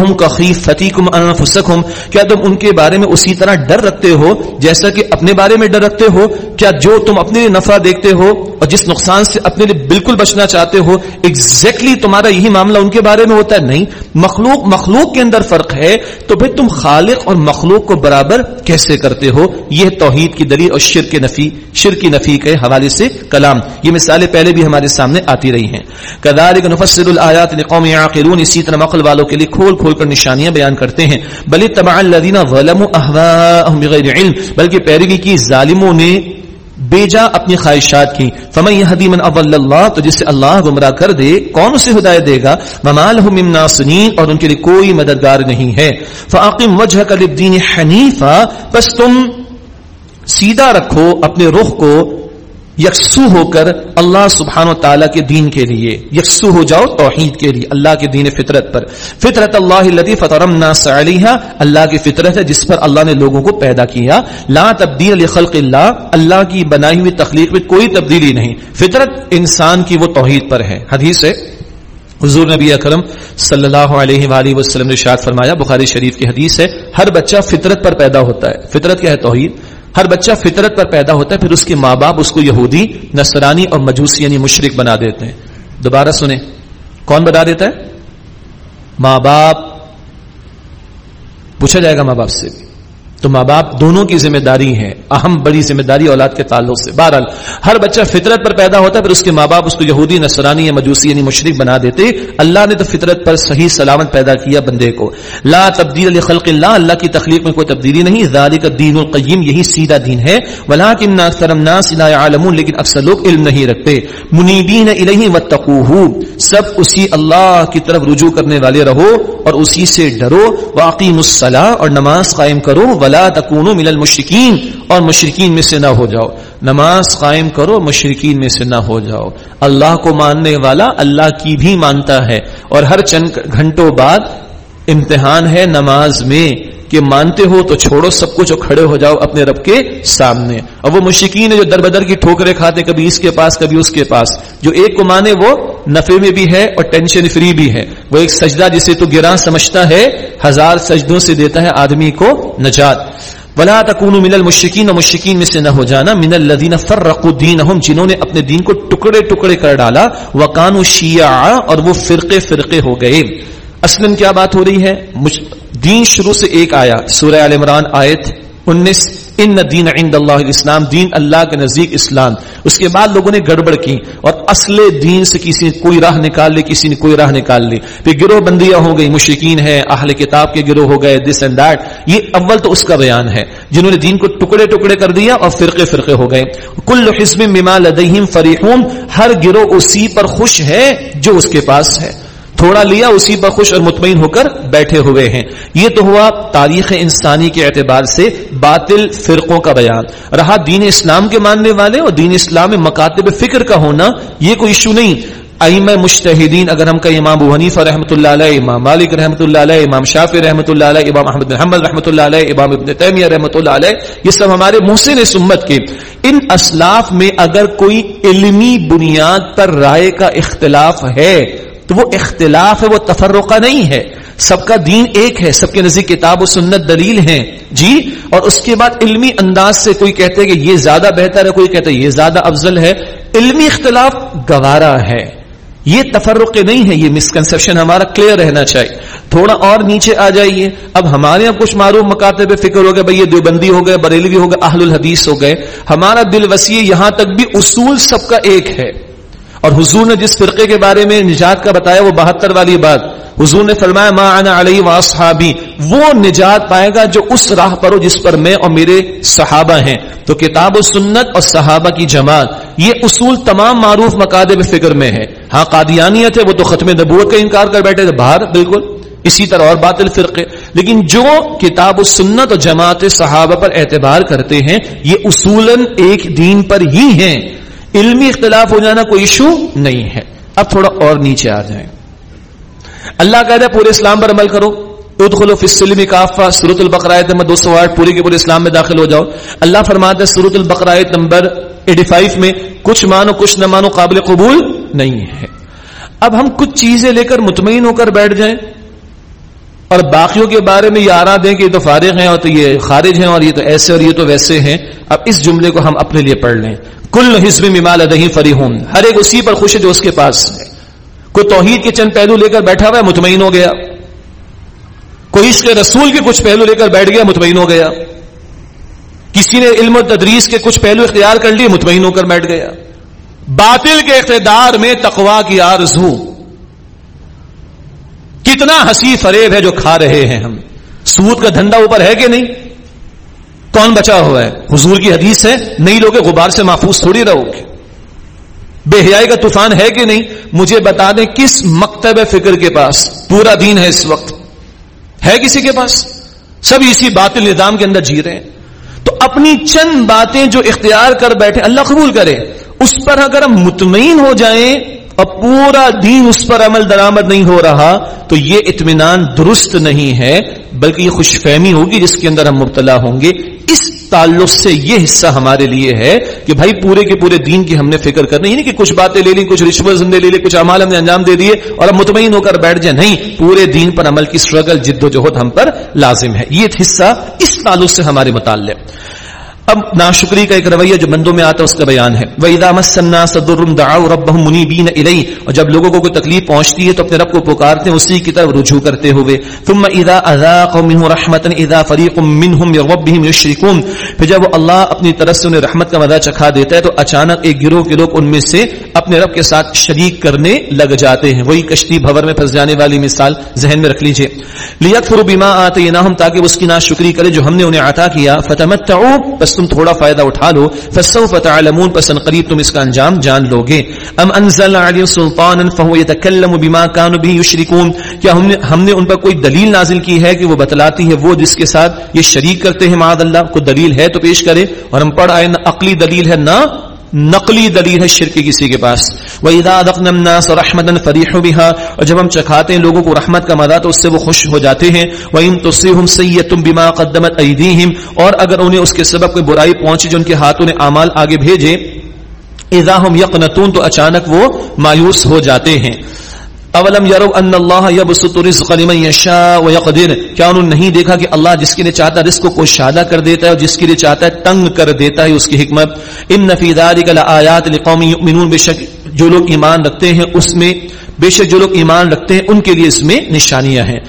کیا تم ان کے بارے میں اسی طرح ڈر رکھتے ہو جیسا کہ اپنے بارے میں ڈر رکھتے ہو؟ کیا جو تم اپنے لیے نفع دیکھتے ہو اور جس نقصان سے اپنے لیے بالکل بچنا چاہتے ہو ایگزیکٹلی تمہارا یہی معاملہ ان کے بارے میں ہوتا ہے؟ نہیں۔ مخلوق مخلوق کے اندر فرق ہے تو پھر تم خالق اور مخلوق کو برابر کیسے کرتے ہو؟ یہ توحید کی دلیل اور شرک نفی شرک نفی کے حوالے سے کلام۔ یہ مثالیں پہلے بھی ہمارے سامنے آتی رہی ہیں۔ کدالک نفسر الآیات لقوم یعقلون، اسی طرح مقل والوں کے لیے کھول کھول کر نشانیاں بیان کرتے ہیں۔ بل تبع الذین ظلموا اهواءهم بغیر علم، بلکہ پیروی کی ظالموں نے بیجا اپنی خواہشات کی۔ فمن یہدی من اضل اللہ، تو جسے اللہ گمراہ کر دے، کون اسے ہدایت دے گا؟ وما له من ناصرین، اور ان کے لیے کوئی مددگار نہیں ہے۔ فاقم وجهك للدین حنیفا بس تم سیدھا رکھو اپنے رخ کو یکسو ہو کر اللہ سبحان و تعالیٰ کے دین کے لیے، یکسو ہو جاؤ توحید کے لیے، اللہ کے دین فطرت پر۔ فطرت اللہ لطیف علیہ اللہ کی فطرت ہے جس پر اللہ نے لوگوں کو پیدا کیا۔ لا تبدیل خلق اللہ اللہ کی بنائی ہوئی تخلیق میں کوئی تبدیلی نہیں۔ فطرت انسان کی وہ توحید پر ہے۔ حدیث ہے، حضور نبی اکرم صلی اللہ علیہ وآلہ وسلم نے شاد فرمایا، بخاری شریف کی حدیث ہے، ہر بچہ فطرت پر پیدا ہوتا ہے۔ فطرت کیا ہے؟ توحید۔ ہر بچہ فطرت پر پیدا ہوتا ہے، پھر اس کے ماں باپ اس کو یہودی، نصرانی اور مجوسی یعنی مشرق بنا دیتے ہیں۔ دوبارہ سنیں، کون بنا دیتا ہے؟ ماں باپ۔ پوچھا جائے گا ماں باپ سے بھی۔ تو ماں باپ دونوں کی ذمہ داری ہے اہم بڑی ذمہ داری اولاد کے تعلق سے۔ بہرحال، ہر بچہ فطرت پر پیدا ہوتا ہے، پھر اس کے ماں باپ اس کو یہودی نسرانی یا مجوسی یعنی مشرق بنا دیتے۔ اللہ نے تو فطرت پر صحیح سلامت پیدا کیا بندے کو۔ لا تبدیل خلق اللہ اللہ کی تخلیق میں کوئی تبدیلی نہیں، ذالک الدین القیم، یہی سیدھا دین ہے۔ ولیکن اکثر الناس لا يعلمون لیکن اکثر لوگ علم نہیں رکھتے۔ منیبین الیہ واتقوہ، سب اسی اللہ کی طرف رجوع کرنے والے رہو اور اسی سے ڈرو۔ واقیم الصلاۃ اور نماز قائم کرو۔ ولا تکون من المشرکین اور مشرقین میں سے نہ ہو جاؤ۔ نماز قائم کرو مشرقین میں سے نہ ہو جاؤ۔ اللہ کو ماننے والا اللہ کی بھی مانتا ہے اور ہر چند گھنٹوں بعد امتحان ہے نماز میں کہ مانتے ہو تو چھوڑو سب کچھ اور کھڑے ہو جاؤ اپنے رب کے سامنے۔ اور وہ مشکین ہے جو در بدر کی ٹھوکرے کھاتے، کبھی اس کے پاس، کبھی اس کے پاس۔ جو ایک کو مانے وہ نفے میں بھی ہے اور ٹینشن فری بھی ہے۔ وہ ایک سجدہ جسے تو گراں سمجھتا ہے، ہزار سجدوں سے دیتا ہے آدمی کو نجات۔ ولا تکون من المشکین و مشکین میں سے نہ ہو جانا۔ من الذین فرقوا دینہم جنہوں نے اپنے دین کو ٹکڑے ٹکڑے کر ڈالا۔ وکانوا شیعا اور وہ فرقے فرقے ہو گئے۔ اصلا کیا بات ہو رہی ہے؟ دین شروع سے ایک آیا سورہ ال عمران آیت انیس، ان دین عند اللہ اسلام دین اللہ کے نزدیک اسلام۔ اس کے بعد لوگوں نے گڑبڑ کی اور اصل دین سے کسی نے کوئی راہ نکال لی، کسی نے کوئی راہ نکال لی۔ پھر گروہ بندیاں ہو گئی مشرقین ہے اہل کتاب کے گروہ ہو گئے دس اینڈ دیٹ یہ اول تو اس کا بیان ہے، جنہوں نے دین کو ٹکڑے ٹکڑے کر دیا اور فرقے فرقے ہو گئے۔ کل حزب مما لدہم فریحون، ہر گروہ اسی پر خوش ہے جو اس کے پاس ہے۔ تھوڑا لیا، اسی پر خوش اور مطمئن ہو کر بیٹھے ہوئے ہیں۔ یہ تو ہوا تاریخ انسانی کے اعتبار سے باطل فرقوں کا بیان۔ رہا دین اسلام کے ماننے والے اور دین اسلام میں مکاتب فکر کا ہونا، یہ کوئی ایشو نہیں۔ ائم مشتحدین اگر ہم کہیں امام ابو حنیفہ رحمۃ اللہ علیہ، امام مالک رحمۃ اللہ علیہ، امام شافی رحمۃ اللہ علیہ، امام احمد محمد رحمۃ اللہ علیہ، امام ابن تیمیہ رحمۃ اللہ علیہ، یہ سب ہمارے محسن سمت کے۔ ان اسلاف میں اگر کوئی علمی بنیاد پر رائے کا اختلاف ہے تو وہ اختلاف ہے، وہ تفرقہ نہیں ہے۔ سب کا دین ایک ہے، سب کے نزدیک کتاب و سنت دلیل ہیں۔ جی اور اس کے بعد علمی انداز سے کوئی کہتے کہ یہ زیادہ بہتر ہے، کوئی کہتے یہ زیادہ افضل ہے۔ علمی اختلاف گوارا ہے۔ یہ تفرق نہیں ہے یہ مسکنسپشن ہمارا کلیئر رہنا چاہیے۔ تھوڑا اور نیچے آ جائیے۔ اب ہمارے یہاں کچھ معروف مکاتے پہ فکر ہو گئے، بھائی یہ دیوبندی ہو گئے، بریلوی ہو گئے، اہل الحدیث ہو گئے۔ ہمارا دل وسیع یہاں تک بھی اصول سب کا ایک ہے۔ اور حضور نے جس فرقے کے بارے میں نجات کا بتایا وہ بہتر والی بات حضور نے فرمایا، ما انا علی واصحابی وہ نجات پائے گا جو اس راہ پر ہو جس پر میں اور میرے صحابہ ہیں۔ تو کتاب و سنت اور صحابہ کی جماعت، یہ اصول تمام معروف مقادب فکر میں ہے۔ ہاں قادیانیت ہے، وہ تو ختم نبوت کا انکار کر بیٹھے تھے۔ باہر بالکل۔ اسی طرح اور باطل فرقے۔ لیکن جو کتاب و سنت اور جماعت صحابہ پر اعتبار کرتے ہیں، یہ اصولاً ایک دین پر ہی ہیں۔ علمی اختلاف ہو جانا کوئی ایشو نہیں ہے۔ اب تھوڑا اور نیچے آ جائیں۔ اللہ کہتا ہے پورے اسلام پر عمل کرو۔ ادخلو فی السلم کافہ، سورۃ البقرہ ایت نمبر 208 پوری کے پورے اسلام میں داخل ہو جاؤ۔ اللہ فرماتا ہے سورۃ البقرہ ایت نمبر 85 میں کچھ مانو، کچھ نہ مانو قابل قبول نہیں ہے۔ اب ہم کچھ چیزیں لے کر مطمئن ہو کر بیٹھ جائیں۔ اور باقیوں کے بارے میں یہ آرا دیں کہ یہ تو فارغ ہیں اور تو یہ خارج ہیں اور یہ تو ایسے اور یہ تو ویسے ہیں۔ اب اس جملے کو ہم اپنے لیے پڑھ لیں۔ کل حزب ممال ادہی فری ہر ایک اسی پر خوش ہے جو اس کے پاس ہے۔ کوئی توحید کے چند پہلو لے کر بیٹھا ہوا ہے، مطمئن ہو گیا۔ کوئی اس کے رسول کے کچھ پہلو لے کر بیٹھ گیا، مطمئن ہو گیا۔ کسی نے علم و تدریس کے کچھ پہلو اختیار کر لیے، مطمئن ہو کر بیٹھ گیا۔ باطل کے اقتدار میں تقوا کی آرزو۔ کتنا ہنسی فریب ہے جو کھا رہے ہیں ہم۔ سود کا دھندا اوپر ہے کہ نہیں؟ کون بچا ہوا ہے؟ حضور کی حدیث ہے نہیں لوگ غبار سے محفوظ تھوڑی رہو۔ گے بے حیائی کا طوفان ہے کہ نہیں؟ مجھے بتا دیں کس مکتب فکر کے پاس؟ پورا دین ہے اس وقت۔ ہے کسی کے پاس؟ سب اسی باطل نظام کے اندر جی رہے ہیں۔ تو اپنی چند باتیں جو اختیار کر بیٹھے، اللہ قبول کرے۔ اس پر اگر ہم مطمئن ہو جائیں اور پورا دین اس پر عمل درآمد نہیں ہو رہا، تو یہ اطمینان درست نہیں ہے، بلکہ یہ خوش فہمی ہوگی جس کے اندر ہم مبتلا ہوں گے۔ اس تعلق سے یہ حصہ ہمارے لیے ہے کہ بھائی پورے کے پورے دین کی ہم نے فکر کرنی یعنی کہ کچھ باتیں لے لی کچھ رشوت زندے لے لی کچھ امال ہم نے انجام دے دیے اور ہم مطمئن ہو کر بیٹھ جائیں۔ نہیں، پورے دین پر عمل کی سٹرگل جد و جہد ہم پر لازم ہے۔ یہ حصہ اس تعلق سے ہمارے متعلق۔ اب ناشکری کا ایک رویہ جو بندوں میں آتا ہے، اس کا بیان ہے۔ وَإِذَا مَسَّ النَّاسَ ضُرٌّ دَعَوْا رَبَّهُمْ مُنِيبِينَ إِلَيْهِ۔ اور جب لوگوں کو کوئی تکلیف پہنچتی ہے، تو اپنے رب کو پکارتے ہیں، اسی کی طرف رجوع کرتے ہوئے۔ ثُمَّ إِذَا أَذَاقَهُم مِّنْهُ رَحْمَةً إِذَا فَرِيقٌ مِّنْهُمْ بِرَبِّهِمْ يُشْرِكُونَ۔ پھر جب وہ اللہ اپنی طرف سے انہیں رحمت کا مزہ چکھا دیتا ہے، تو اچانک ایک گروہ کے لوگ ان میں سے اپنے رب کے ساتھ شریک کرنے لگ جاتے ہیں۔ وہی کشتی بھور میں پھنس جانے والی مثال ذہن میں رکھ لیجیے۔ لیکفروا بما آتیناہم تاکہ اس کی ناشکری کرے جو ہم نے انہیں عطا کیا۔ فتمتعوا بس تم تھوڑا فائدہ اٹھا لو، فسوف تعلمون، پس قریب تم اس کا انجام جان لو گے۔ ام انزل علی سلطان فهو يتكلم بما كانوا به يشركون کیا ہم نے ہم نے ان پر کوئی دلیل نازل کی ہے کہ وہ بتلاتی ہے وہ جس کے ساتھ یہ شریک کرتے ہیں معاذ اللہ؟ کو دلیل ہے تو پیش کرے، اور ہم پڑھ آئے، نہ عقلی دلیل ہے، نہ نقلی دلیل ہے شرک کسی کے پاس۔ وَإِذَا أَذَقْنَا النَّاسَ رَحْمَةً فَرِحُوا بِهَا۔ اور جب ہم چکھاتے ہیں لوگوں کو رحمت کا مزہ تو اس سے وہ خوش ہو جاتے ہیں۔ وَإِن تُصِيبْهُمْ سَيِّئَةٌ بِمَا قَدَّمَتْ أَيْدِيهِمْ۔ اور اگر انہیں اس کے سبب کوئی برائی پہنچے جو ان کے ہاتھوں نے اعمال آگے بھیجے اذا ہم یقنتون تو اچانک وہ مایوس ہو جاتے ہیں۔ اولم یرو ان اللہ یبسط رزق لمن یشاء ویقدر کیا انہوں نے نہیں دیکھا کہ اللہ جس کے لیے چاہتا ہے رزق کو شادہ کر دیتا ہے اور جس کے لیے چاہتا ہے تنگ کر دیتا ہے اس کی حکمت۔ ان فی ذلک لآیات لقوم یؤمنون بشک جو لوگ ایمان رکھتے ہیں اس میں بے شک جو لوگ ایمان رکھتے ہیں ان کے لیے اس میں نشانیاں ہیں۔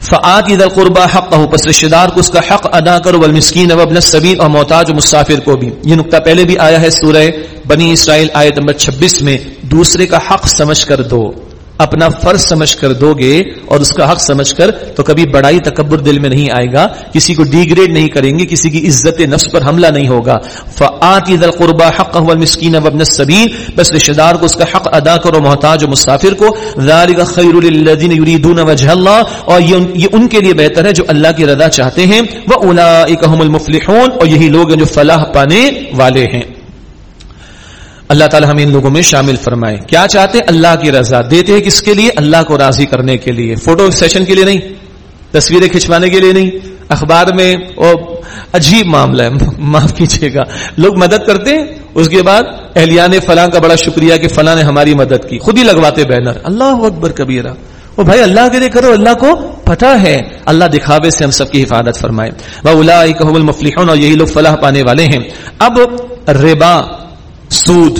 فعات عید القربہ حق ہو پس رشتے دار کو اس کا حق ادا کرو۔ والمسکین وابن السبیل اور محتاج و مسافر کو بھی۔ یہ نقطہ پہلے بھی آیا ہے سورہ بنی اسرائیل آیت نمبر 26 میں۔ دوسرے کا حق سمجھ کر دو۔ اپنا فرض سمجھ کر دو گے اور اس کا حق سمجھ کر تو کبھی بڑائی تکبر دل میں نہیں آئے گا، کسی کو ڈیگریڈ نہیں کریں گے، کسی کی عزت نفس پر حملہ نہیں ہوگا۔ فعات عید القربہ حق مسکین وابن السبیل بس رشتے دار کو اس کا حق ادا کرو، محتاج و مسافر کو۔ ذالک خیر للذین یریدون وجہ اللہ اور یہ ان کے لیے بہتر ہے جو اللہ کی رضا چاہتے ہیں۔ وہ هم المفلحون، اور یہی لوگ ہیں جو فلاح پانے والے ہیں۔ اللہ تعالی ہمیں ان لوگوں میں شامل فرمائے۔ کیا چاہتے ہیں؟ اللہ کی رضا۔ دیتے ہیں کس کے لیے؟ اللہ کو راضی کرنے کے لیے۔ فوٹو سیشن کے لیے نہیں، تصویریں کھنچوانے کے لیے نہیں۔ اخبار میں اور عجیب معاملہ ہے۔ معاف کیجیے گا۔ لوگ مدد کرتے ہیں، اس کے بعد اہلیان فلاں کا بڑا شکریہ کہ فلاں نے ہماری مدد کی۔ خود ہی لگواتے بینر۔ اللہ اکبر کبیرہ۔ وہ بھائی اللہ کے لیے کرو، اللہ کو پتا ہے۔ اللہ دکھاوے سے ہم سب کی حفاظت فرمائے۔ وہ المفلحون۔ اور یہی لوگ فلاح پانے والے ہیں۔ اب ربا۔ سود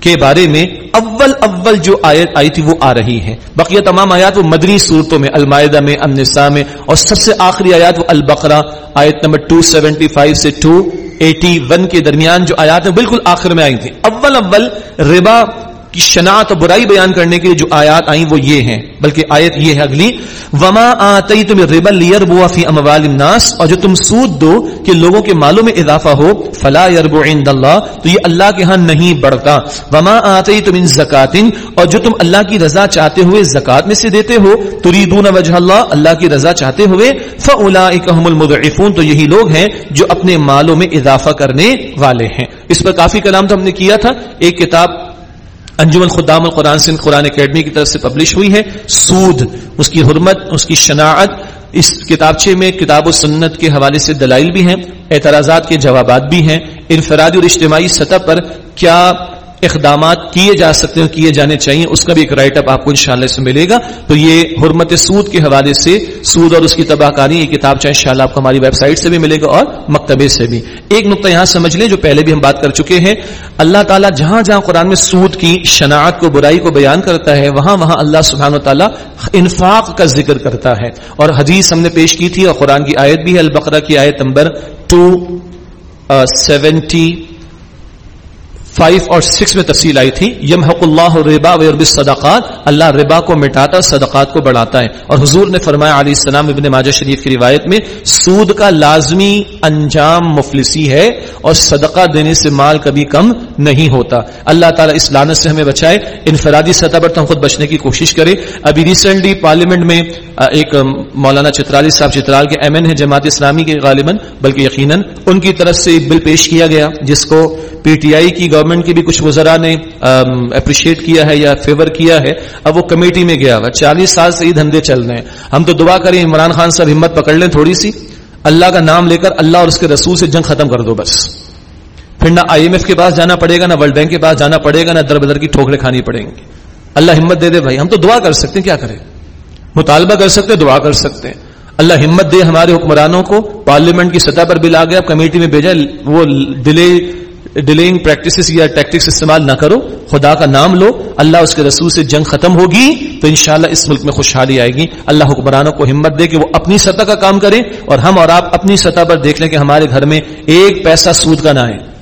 کے بارے میں اول اول جو آیت آئی تھی وہ آ رہی ہے بقیہ تمام آیات وہ مدری صورتوں میں، المائدہ میں، النساء میں، اور سب سے آخری آیات وہ البقرہ۔ آیت نمبر 275 سے 281 کے درمیان جو آیات ہیں بالکل آخر میں آئی تھی اول اول ربا کی شناعت اور برائی بیان کرنے کے لیے جو آیات آئیں وہ یہ ہیں۔ بلکہ آیت یہ ہے اگلی، وما آتی تم ربا لیئر بوا فی اموال الناس اور جو تم سود دو کہ لوگوں کے مالوں میں اضافہ ہو، فلا یربو عند اللہ تو یہ اللہ کے ہاں نہیں بڑھتا۔ وما آتی تم ان زکاتن اور جو تم اللہ کی رضا چاہتے ہوئے زکات میں سے دیتے ہو تریدون وجہ اللہ اللہ کی رضا چاہتے ہوئے فاولئک هم المضعفون، تو یہی لوگ ہیں جو اپنے مالوں میں اضافہ کرنے والے ہیں۔ اس پر کافی کلام تو ہم نے کیا تھا۔ ایک کتاب انجمن خدام القرآن سندھ قرآن اکیڈمی کی طرف سے پبلش ہوئی ہے۔ سود، اس کی حرمت، اس کی شناعت، اس کتابچے میں کتاب و سنت کے حوالے سے دلائل بھی ہیں، اعتراضات کے جوابات بھی ہیں۔ انفرادی اور اجتماعی سطح پر کیا اقدامات کیے جا سکتے ہیں، کیے جانے چاہیے، اس کا بھی ایک رائٹ اپ آپ کو انشاءاللہ سے ملے گا۔ تو یہ حرمت سود کے حوالے سے سود اور اس کی تباہ کاری، یہ کتاب چاہے انشاءاللہ آپ کو ہماری ویب سائٹ سے بھی ملے گا اور مکتبے سے بھی۔ ایک نقطہ یہاں سمجھ لیں جو پہلے بھی ہم بات کر چکے ہیں۔ اللہ تعالیٰ جہاں جہاں قرآن میں سود کی، شناعت کو، برائی کو بیان کرتا ہے، وہاں وہاں اللہ سبحان و تعالیٰ انفاق کا ذکر کرتا ہے۔ اور حدیث ہم نے پیش کی تھی اور قرآن کی آیت بھی ہے، البقرہ کی آیت نمبر ٹو سیونٹی فائیو اور سکس میں تفصیل آئی تھی یم حق اللہ ربا و صدقات اللہ ربا کو مٹاتا، صدقات کو بڑھاتا ہے۔ اور حضور نے فرمایا علیہ السلام ابن ماجہ شریف کی روایت میں، سود کا لازمی انجام مفلسی ہے اور صدقہ دینے سے مال کبھی کم نہیں ہوتا۔ اللہ تعالیٰ اس لانت سے ہمیں بچائے، انفرادی سطح پر تو ہم خود بچنے کی کوشش کرے۔ ابھی ریسنٹلی پارلیمنٹ میں ایک مولانا چترالی صاحب چترال کے ایم این ہے جماعت اسلامی کے غالباً، بلکہ یقیناً ان کی طرف سے ایک بل پیش کیا گیا، جس کو پی ٹی آئی کی گورنمنٹ کی بھی کچھ وزراء نے اپریشیٹ کیا ہے یا فیور کیا ہے، اب وہ کمیٹی میں گیا ہوا چالیس سال سے ہی دھندے چل رہے ہیں۔ ہم تو دعا کریں عمران خان صاحب ہمت پکڑ لیں تھوڑی سی۔ اللہ کا نام لے کر اللہ اور اس کے رسول سے جنگ ختم کر دو بس۔ پھر نہ آئی ایم ایف کے پاس جانا پڑے گا، نہ ورلڈ بینک کے پاس جانا پڑے گا، نہ در بدر کی ٹھوکرے کھانی پڑیں گی۔ اللہ ہمت دے دے بھائی، ہم تو دعا کر سکتے ہیں، کیا کریں؟ مطالبہ کر سکتے ہیں، دعا کر سکتے ہیں۔ اللہ ہمت دے ہمارے حکمرانوں کو، پارلیمنٹ کی سطح پر بل آ گیا کمیٹی میں بھیجا، وہ ڈیلے ڈیلنگ پریکٹسز یا ٹیکٹکس استعمال نہ کرو۔ خدا کا نام لو۔ اللہ اس کے رسول سے جنگ ختم ہوگی تو انشاءاللہ اس ملک میں خوشحالی آئے گی۔ اللہ حکمرانوں کو ہمت دے کہ وہ اپنی سطح کا کام کریں اور ہم اور آپ اپنی سطح پر دیکھ لیں کہ ہمارے گھر میں ایک پیسہ سود کا نہ آئے۔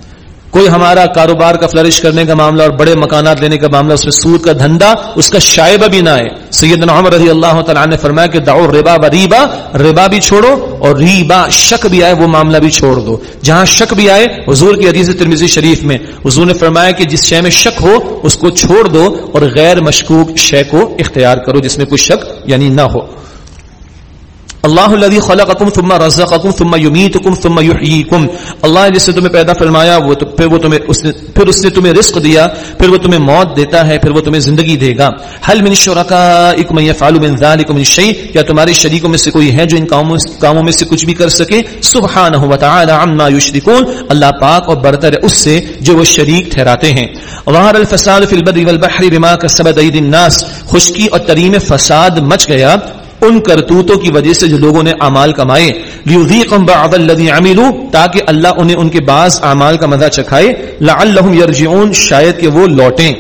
کوئی ہمارا کاروبار کا فلرش کرنے کا معاملہ اور بڑے مکانات لینے کا معاملہ، اس میں سود کا دھندا، اس کا شائبہ بھی نہ آئے۔ سید عمر رضی اللہ تعالیٰ نے فرمایا کہ داؤ ربا و ریبا، ربا بھی چھوڑو اور ریبا، شک بھی آئے، وہ معاملہ بھی چھوڑ دو۔ جہاں شک بھی آئے، حضور کی حدیث ترمیزی شریف میں حضور نے فرمایا کہ جس شے میں شک ہو، اس کو چھوڑ دو اور غیر مشکوک شے کو اختیار کرو، جس میں کوئی شک یعنی نہ ہو۔ اللہ الذي خلقكم ثم رزقكم ثم يميتكم ثم يحييكم اللہ جس نے تمہیں پیدا فرمایا، وہ تو پھر وہ تمہیں اس نے پھر اس نے تمہیں رزق دیا، پھر وہ تمہیں موت دیتا ہے، پھر وہ تمہیں زندگی دے گا۔ هل من شركائكم من يفعل من ذلك من شيء کیا تمہارے شریکوں میں سے کوئی ہے جو ان کاموں کاموں میں سے کچھ بھی کر سکے؟ سبحانہ و عما يشركون اللہ پاک اور برتر اس سے جو وہ شریک ٹھہراتے ہیں۔ ظهر الفساد في البر والبحر بما كسبت ايدي الناس۔ خشکی اور تریم فساد مچ گیا۔ ان کرتوتوں کی وجہ سے جو لوگوں نے اعمال کمائے لیذیقم بعض الذی عملوا، تاکہ اللہ انہیں ان کے بعض اعمال کا مزہ چکھائے۔ لعلهم یرجعون شاید کہ وہ لوٹیں۔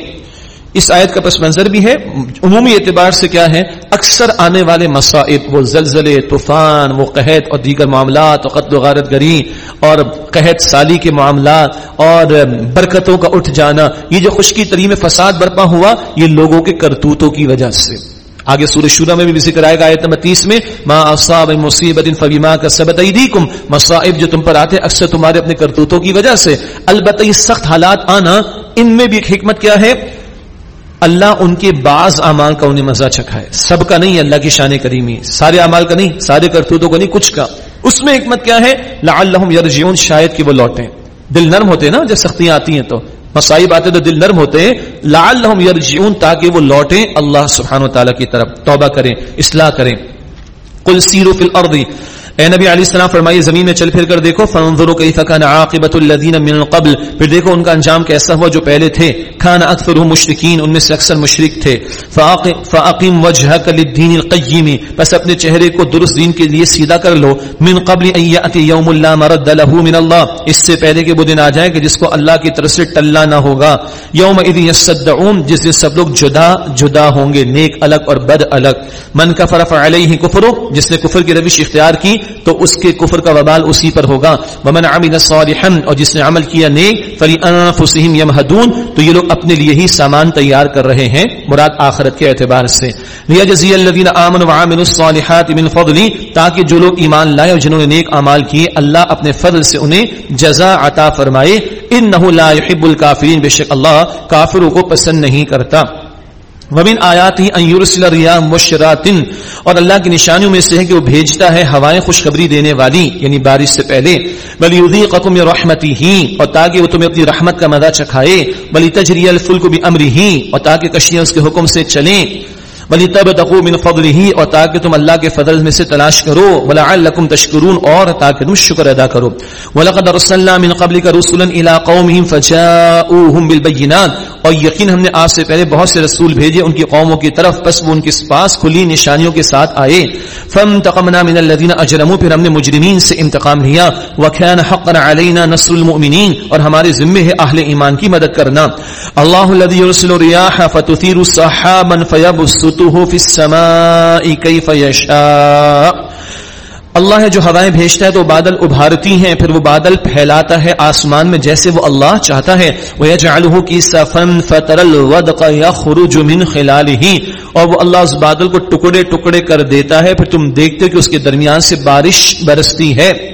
اس آیت کا پس منظر بھی ہے۔ عمومی اعتبار سے کیا ہے؟ اکثر آنے والے مصائب، وہ زلزلے، طوفان، وہ قحط اور دیگر معاملات، اور قتل و غارت گری، اور قحط سالی کے معاملات، اور برکتوں کا اٹھ جانا، یہ جو خشکی تریم فساد برپا ہوا، یہ لوگوں کے کرتوتوں کی وجہ سے۔ آگے سورہ شورہ میں بھی ذکر آئے گا، آیت نمبر 30 میں، ما اصاب مصیبت فبما کسبت ایدیکم مصائب جو تم پر آتے، اکثر تمہارے اپنے کرتوتوں کی وجہ سے۔ البتہ یہ سخت حالات آنا، ان میں بھی ایک حکمت کیا ہے؟ اللہ ان کے بعض اعمال کا انہیں مزہ چکھا ہے۔ سب کا نہیں، اللہ کی شان کریمی سارے اعمال کا نہیں، سارے کرتوتوں کا نہیں، کچھ کا۔ اس میں حکمت کیا ہے؟ لعلہم یرجعون، شاید کہ وہ لوٹیں۔ دل نرم ہوتے ہیں نا، جب سختیاں آتی ہیں تو۔ مسائب آتے تو دل نرم ہوتے ہیں۔ لال یرجعون، تاکہ وہ لوٹیں اللہ سبحانہ و تعالیٰ کی طرف۔ توبہ کریں، اصلاح کریں۔ کل سیرو فی الارض۔ اے نبی علیہ السلام، فرمائیے، زمین میں چل پھر کر دیکھو، فانظروا کیف کان عاقبۃ الذین من قبل۔ پھر دیکھو، ان کا انجام کیسا ہوا جو پہلے تھے۔ کان اکثرهم مشرکین، ان میں سے اکثر مشرک تھے۔ فاقم وجهك للدین القیم۔ پس اپنے چہرے کو درست دین کے لیے سیدھا کر لو۔ من قبل ان یوم لا مرد له من اللہ۔ اس سے پہلے کہ وہ دن آ جائے کہ جس کو اللہ کی طرف سے ٹلنا نہ ہوگا۔ یوم اذ جس دن سب لوگ جدا جدا ہوں گے، نیک الگ اور بد الگ۔ من کفر فعلیہ کفر جس نے کفر کی روش اختیار کی تو اس کے کفر کا وبال اسی پر ہوگا۔ ومن عمل صالحا، اور جس نے عمل کیا نیک فلی انفسهم يمهدون، تو یہ لوگ اپنے لیے ہی سامان تیار کر رہے ہیں مراد آخرت کے اعتبار سے۔ لیجزی الذين امنوا وعملوا الصالحات من فضلی تاکہ جو لوگ ایمان لائے اور جنہوں نے نیک اعمال کیے، اللہ اپنے فضل سے انہیں جزا عطا فرمائے۔ انه لا يحب الكافرین بے شک اللہ کافروں کو پسند نہیں کرتا۔ ومن آیات ہی ان اور اللہ کی نشانیوں میں سے ہے کہ وہ بھیجتا ہے ہوائیں خوشخبری دینے والی یعنی بارش سے پہلے بلی قکم رحمتی ہی اور تاکہ وہ تمہیں اپنی رحمت کا مزہ چکھائے بلی تجری الفل کو بھی امری ہی اور تاکہ کشتیاں اس کے حکم سے چلیں۔ ولی تب تقو من فضل ہی اور تاکہ تم اللہ کے فضل میں سے تلاش کرو، ولعلکم تشکرون اور تاکہ تم شکر ادا کرو۔ ولقد ارسلنا من قبلك رسلا الى قومهم فجاءوهم بالبينات اور یقین ہم نے آپ سے پہلے بہت سے رسول بھیجے ان کی قوموں کی طرف، پس وہ ان کے پاس کھلی نشانیوں کے ساتھ آئے۔ فانتقمنا من الذين اجرموا پھر ہم نے مجرمین سے انتقام لیا۔ وكان حقا علينا نصر المؤمنین اور ہمارے ذمہ ہے اہل ایمان کی مدد کرنا۔ اللہ الذي يرسل الرياح فتثير سحابا فيبسط فيبسطه في السماء كيف يشاء۔ اللہ ہے جو ہوائیں بھیجتا ہے تو بادل ابھارتی ہیں، پھر وہ بادل پھیلاتا ہے آسمان میں جیسے وہ اللہ چاہتا ہے۔ وَيَجْعَلُهُ كِسَفًا فَتَرَ الْوَدْقَ يَخْرُجُ مِنْ خِلَالِهِ۔ اور وہ اللہ اس بادل کو ٹکڑے ٹکڑے کر دیتا ہے۔ پھر تم دیکھتے کہ اس کے درمیان سے بارش برستی ہے۔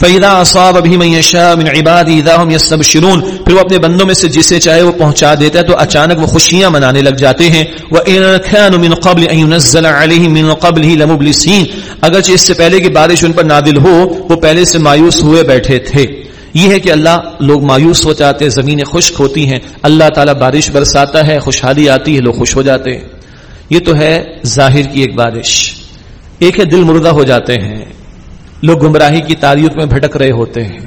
فَإِذَا أَصَابَ بِهِ مَن يَشَاءُ مِنْ عِبَادِهِ إِذَا هُمْ يَسْتَبْشِرُونَ پھر وہ اپنے بندوں میں سے جسے چاہے وہ پہنچا دیتا ہے تو اچانک وہ خوشیاں منانے لگ جاتے ہیں۔ وَإِن كَانُوا مِن قَبْلِ أَن يُنَزَّلَ عَلَيْهِم مِن قَبْلِهِ لَمُبْلِسِينَ۔ اگرچہ اس سے پہلے کہ بارش ان پر نازل ہو، وہ پہلے سے مایوس ہوئے بیٹھے تھے۔ یہ ہے کہ اللہ لوگ مایوس ہو جاتے ہیں، زمینیں خشک ہوتی ہیں۔ اللہ تعالیٰ بارش برساتا ہے، خوشحالی آتی ہے، لوگ خوش ہو جاتے ہیں۔ یہ تو ہے ظاہر کی ایک بارش۔ ایک ہے دل مردہ ہو جاتے ہیں۔ لوگ گمراہی کی تاریخ میں بھٹک رہے ہوتے ہیں۔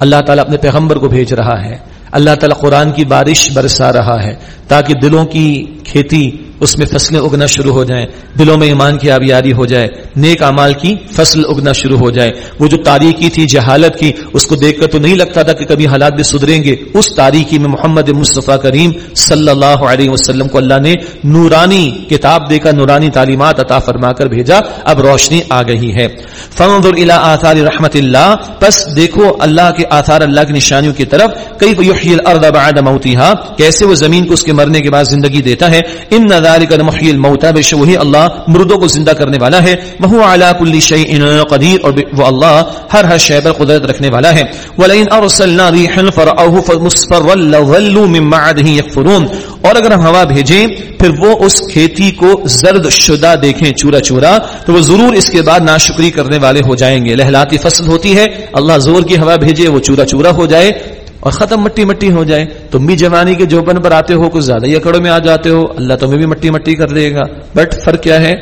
اللہ تعالیٰ اپنے پیغمبر کو بھیج رہا ہے۔ اللہ تعالیٰ قرآن کی بارش برسا رہا ہے تاکہ دلوں کی کھیتی اس میں فصلیں اگنا شروع ہو جائیں۔ دلوں میں ایمان کی آبیاری ہو جائے۔ نیک امال کی فصل اگنا شروع ہو جائے۔ وہ جو تاریخی تھی، جہالت کی، اس کو دیکھ کر تو نہیں لگتا تھا کہ کبھی حالات بھی سدھریں گے۔ اس تاریخی میں محمد مصطفیٰ کریم صلی اللہ علیہ وسلم کو اللہ نے نورانی کتاب دے کر، نورانی تعلیمات عطا فرما کر بھیجا۔ اب روشنی آ گئی ہے۔ فنظر الى آثار رحمت اللہ۔ پس دیکھو اللہ کے آثار، اللہ کی نشانیوں کی طرف۔ کئی یحیی الارض بعد موتها؟ کیسے وہ زمین کو اس کے مرنے کے بعد زندگی دیتا ہے؟ ان كذلك نحيي الموتى بے وہی اللہ مردوں کو زندہ کرنے والا ہے۔ وهو على كل شيء قدير، اور وہ اللہ ہر ہر شے پر قدرت رکھنے والا ہے۔ ولئن ارسلنا ريحا فرأوه فمصفرا لظلوا من بعده يكفرون۔ اور اگر ہم ہوا بھیجیں، پھر وہ اس کھیتی کو زرد شدہ دیکھیں، چورا چورا، تو وہ ضرور اس کے بعد ناشکری کرنے والے ہو جائیں گے۔ لہلاتی فصل ہوتی ہے، اللہ زور کی ہوا بھیجے، وہ چورا چورا ہو جائے۔ اور ختم مٹی مٹی ہو جائے، تم بھی جوانی کے جوبن پر آتے ہو، کچھ زیادہ ہی اکڑوں میں آ جاتے ہو، اللہ تمہیں بھی مٹی مٹی کر دے گا۔ بٹ فرق کیا ہے؟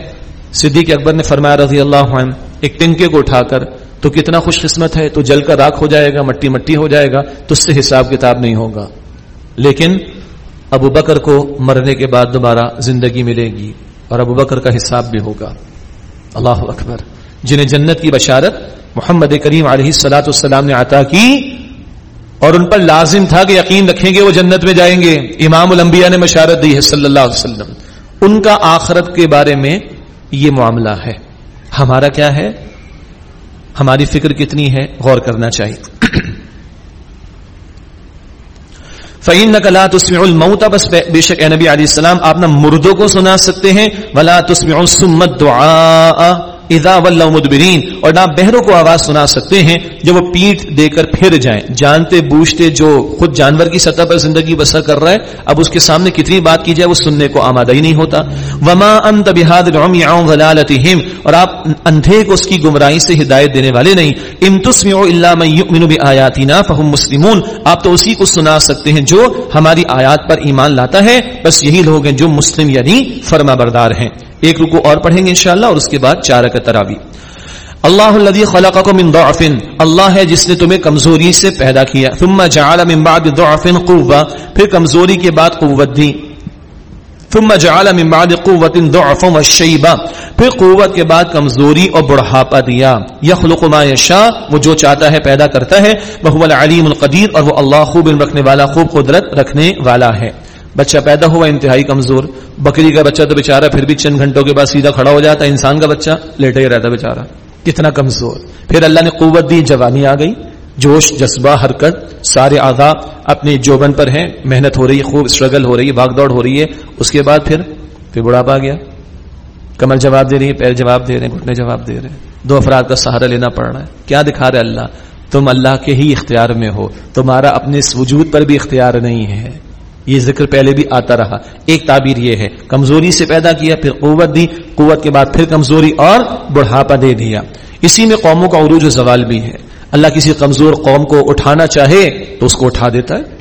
صدیق اکبر نے فرمایا رضی اللہ عنہ، ایک ٹنکے کو اٹھا کر، تو کتنا خوش قسمت ہے، تو جل کر راک ہو جائے گا، مٹی مٹی ہو جائے گا، تو اس سے حساب کتاب نہیں ہوگا۔ لیکن ابو بکر کو مرنے کے بعد دوبارہ زندگی ملے گی، اور ابو بکر کا حساب بھی ہوگا۔ اللہ اکبر۔ جنہیں جنت کی بشارت محمد کریم علیہ السلاۃ السلام نے عطا کی اور ان پر لازم تھا کہ یقین رکھیں گے وہ جنت میں جائیں گے۔ امام الانبیاء نے مشارت دی ہے صلی اللہ علیہ وسلم۔ ان کا آخرت کے بارے میں یہ معاملہ ہے۔ ہمارا کیا ہے؟ ہماری فکر کتنی ہے؟ غور کرنا چاہیے۔ فعین نقلا تسم الموتا بس بے شک اے نبی علیہ السلام، آپ نہ مردوں کو سنا سکتے ہیں۔ ولا تسم سمت دعا اذا ولوا مدبرین اور نہ بہروں کو آواز سنا سکتے ہیں جب وہ پیٹ دے کر پھر جائیں۔ جانتے بوجھتے جو خود جانور کی سطح پر زندگی بسر کر رہا ہے، اب اس کے سامنے کتنی بات کی جائے وہ سننے کو آمادہ ہی نہیں ہوتا۔ وما انت بهاد العمي عن ضلالتهم اور آپ اندھے کو اس کی گمراہی سے ہدایت دینے والے نہیں۔ ام تسمعوا الا من يؤمن بآياتنا فهم مسلمون۔ آپ تو اسی کو سنا سکتے ہیں جو ہماری آیات پر ایمان لاتا ہے۔ بس یہی لوگ ہیں جو مسلم یعنی فرما بردار ہیں۔ ایک رکو اور پڑھیں گے انشاءاللہ اور اس کے بعد چارہ کا تراوی اللہ الذي خلقكم من ضعف، اللہ ہے جس نے تمہیں کمزوری سے پیدا کیا۔ ثم جعل من بعد ضعف قوه پھر کمزوری کے بعد قوت دی۔ ثم جعل من بعد قوت ضعف والشيبه پھر قوت کے بعد کمزوری اور بڑھاپا دیا۔ یخلق ما یشاء، وہ جو چاہتا ہے پیدا کرتا ہے۔ وهو العلیم القدیر اور وہ اللہ خوب علم رکھنے والا، خوب قدرت رکھنے والا ہے۔ بچہ پیدا ہوا، انتہائی کمزور۔ بکری کا بچہ تو بےچارا پھر بھی چند گھنٹوں کے بعد سیدھا کھڑا ہو جاتا ہے انسان کا بچہ لیٹا ہی رہتا بےچارا کتنا کمزور۔ پھر اللہ نے قوت دی، جوانی آ گئی۔ جوش، جذبہ، حرکت، سارے آغا اپنے جوبن پر ہیں۔ محنت ہو رہی ہے خوب اسٹرگل ہو رہی ہے بھاگ دوڑ ہو رہی ہے۔ اس کے بعد پھر پھر بڑھاپا گیا۔ کمر جواب دے رہی ہے پیر جواب دے رہے ہیں، گھٹنے جواب دے رہے ہیں۔ دو افراد کا سہارا لینا پڑ رہا ہے۔ کیا دکھا رہے اللہ؟ تم اللہ کے ہی اختیار میں ہو۔ تمہارا اپنے اس وجود پر بھی اختیار نہیں ہے۔ یہ ذکر پہلے بھی آتا رہا۔ ایک تعبیر یہ ہے، کمزوری سے پیدا کیا، پھر قوت دی، قوت کے بعد پھر کمزوری اور بڑھاپا دے دیا۔ اسی میں قوموں کا عروج و زوال بھی ہے۔ اللہ کسی کمزور قوم کو اٹھانا چاہے تو اس کو اٹھا دیتا ہے۔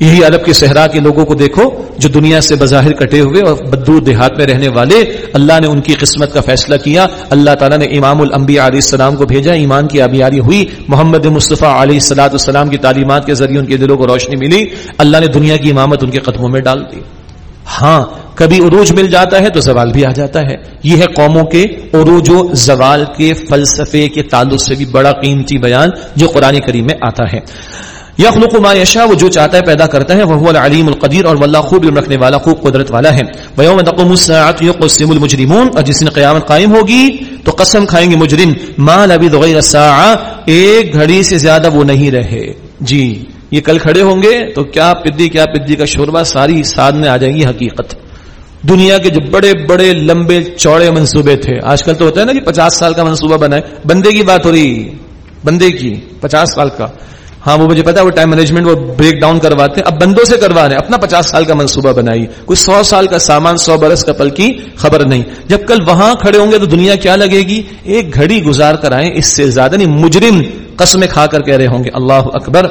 یہی عرب کے صحرا کے لوگوں کو دیکھو جو دنیا سے بظاہر کٹے ہوئے اور بدور دیہات میں رہنے والے، اللہ نے ان کی قسمت کا فیصلہ کیا۔ اللہ تعالیٰ نے امام الانبیاء علیہ السلام کو بھیجا، ایمان کی آبیاری ہوئی۔ محمد مصطفیٰ علیہ السلاۃ السلام کی تعلیمات کے ذریعے ان کے دلوں کو روشنی ملی۔ اللہ نے دنیا کی امامت ان کے قدموں میں ڈال دی۔ ہاں کبھی عروج مل جاتا ہے تو زوال بھی آ جاتا ہے۔ یہ ہے قوموں کے عروج و زوال کے فلسفے کے تعلق سے بھی بڑا قیمتی بیان جو قرآن کریم میں آتا ہے۔ یخلق ما یشاء، وہ جو چاہتا ہے پیدا کرتا ہے وہ العلیم القدیر اور واللہ خوب علم رکھنے والا، خوب قدرت والا ہے۔ ویوم تقوم الساعه يقسم المجرمون۔ اور جس دن قیامت قائم ہوگی، تو قسم کھائیں گے مجرم۔ ما لبث غیر الساعه ایک گھڑی سے زیادہ وہ نہیں رہے۔ جی یہ کل کھڑے ہوں گے، تو کیا پدی کیا پدی کا شوربہ، ساری سامنے آ جائیں گی، حقیقت۔ دنیا کے جو بڑے بڑے، لمبے، چوڑے منصوبے تھے۔ آج کل تو ہوتا ہے نا کہ پچاس سال کا منصوبہ بنائے۔ بندے کی بات ہو رہی۔ بندے کی، پچاس سال کا۔ ہاں وہ مجھے پتا وہ ٹائم مینجمنٹ وہ بریک ڈاؤن کرواتے ہیں۔ اب بندوں سے کروا رہے ہیں۔ اپنا پچاس سال کا منصوبہ بنائی کوئی سو سال کا سامان، سو برس کا پل کی خبر نہیں۔ جب کل وہاں کھڑے ہوں گے تو دنیا کیا لگے گی؟ ایک گھڑی گزار کر آئے اس سے زیادہ نہیں، مجرم قسمیں کھا کر کہہ رہے ہوں گے۔ اللہ اکبر۔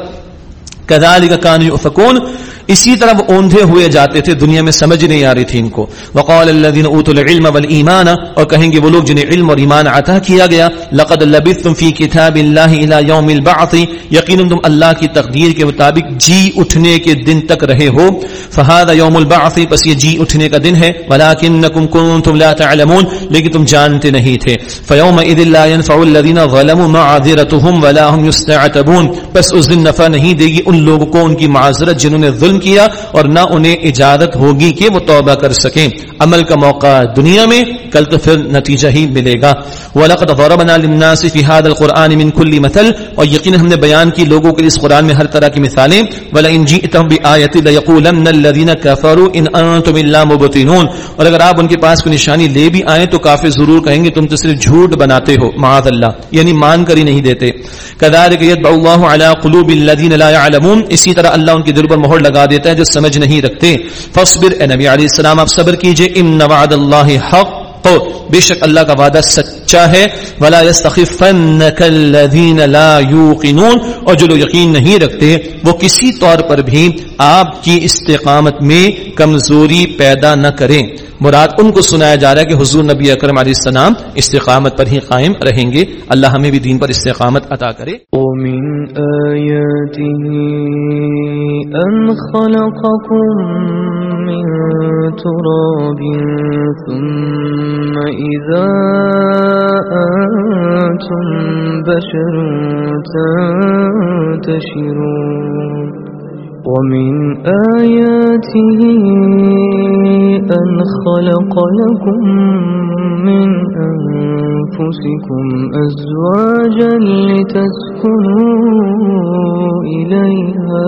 کذالک کان یؤفکون، اسی طرح وہ اوندھے ہوئے جاتے تھے، دنیا میں سمجھ نہیں آ رہی تھی ان کو۔ وقال الذين اوتوا العلم والایمان، اور کہیں گے وہ لوگ جنہیں علم اور ایمان عطا کیا گیا، لقد لبثتم في كتاب الله الى يوم البعث، یقینا تم اللہ کی تقدیر کے مطابق جی اٹھنے کے دن تک رہے ہو۔ فهذا يوم البعث، پس یہ جی اٹھنے کا دن ہے۔ ولكنكم كنتم لا تعلمون، لیکن تم جانتے نہیں تھے۔ فيومئذ لا ينفع الذين ظلموا معذرتهم ولا هم يستعتبون بس اس دن نفع نہیں دے گی، ان ان لوگوں کو ان کی معذرت جنہوں نے ظلم کیا اور نہ انہیں اجازت ہوگی کہ وہ توبہ کر سکیں۔ عمل کا موقع دنیا میں، کل تو پھر نتیجہ ہی ملے گا۔ وَلَقَدْ ضَرَبْنَا لِلنَّاسِ فِي هَذَا الْقُرْآنِ مِنْ كُلِّ مَثَلٍ۔ اور یقین ہم نے بیان کی لوگوں کے اس قرآن میں ہر طرح کی مثالیں۔ وَلَئِنْ جِئْتَهُمْ بِآيَةٍ لَيَقُولَنَّ الَّذِينَ كَفَرُوا إِنْ أَنْتُمْ إِلَّا مُبْطِنُونَ۔ اور اگر آپ ان کے پاس کوئی نشانی لے بھی آئیں تو کافر ضرور کہیں گے، تم تو صرف جھوٹ بناتے ہو۔ معاذ اللہ یعنی مان کر ہی نہیں دیتے۔ كذلك يطبع الله على قلوب الذين لا يعلمون۔ اسی طرح اللہ ان کے دل پر مہر لگا دیتا ہے جو سمجھ نہیں رکھتے۔ فاصبر اے نبی علیہ السلام، آپ صبر کیجیے، ان وعد اللہ حق۔ بے شک اللہ کا وعدہ سچا ہے۔ ولا يستخفنك الذين لا يوقنون۔ اور جو لوگ یقین نہیں رکھتے، وہ کسی طور پر بھی آپ کی استقامت میں کمزوری پیدا نہ کریں۔ مراد ان کو سنایا جا رہا ہے کہ حضور نبی اکرم علیہ السلام استقامت پر ہی قائم رہیں گے۔ اللہ ہمیں بھی دین پر استقامت عطا کرے۔ ومن آياته أن خلقكم من تراب ثم إذا أنتم بشر تنتشرون. ومن آياته أن خلق لكم من أنفسكم أزواجا لتسكنوا إليها.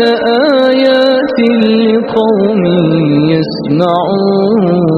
لآيات لقوم يسمعون.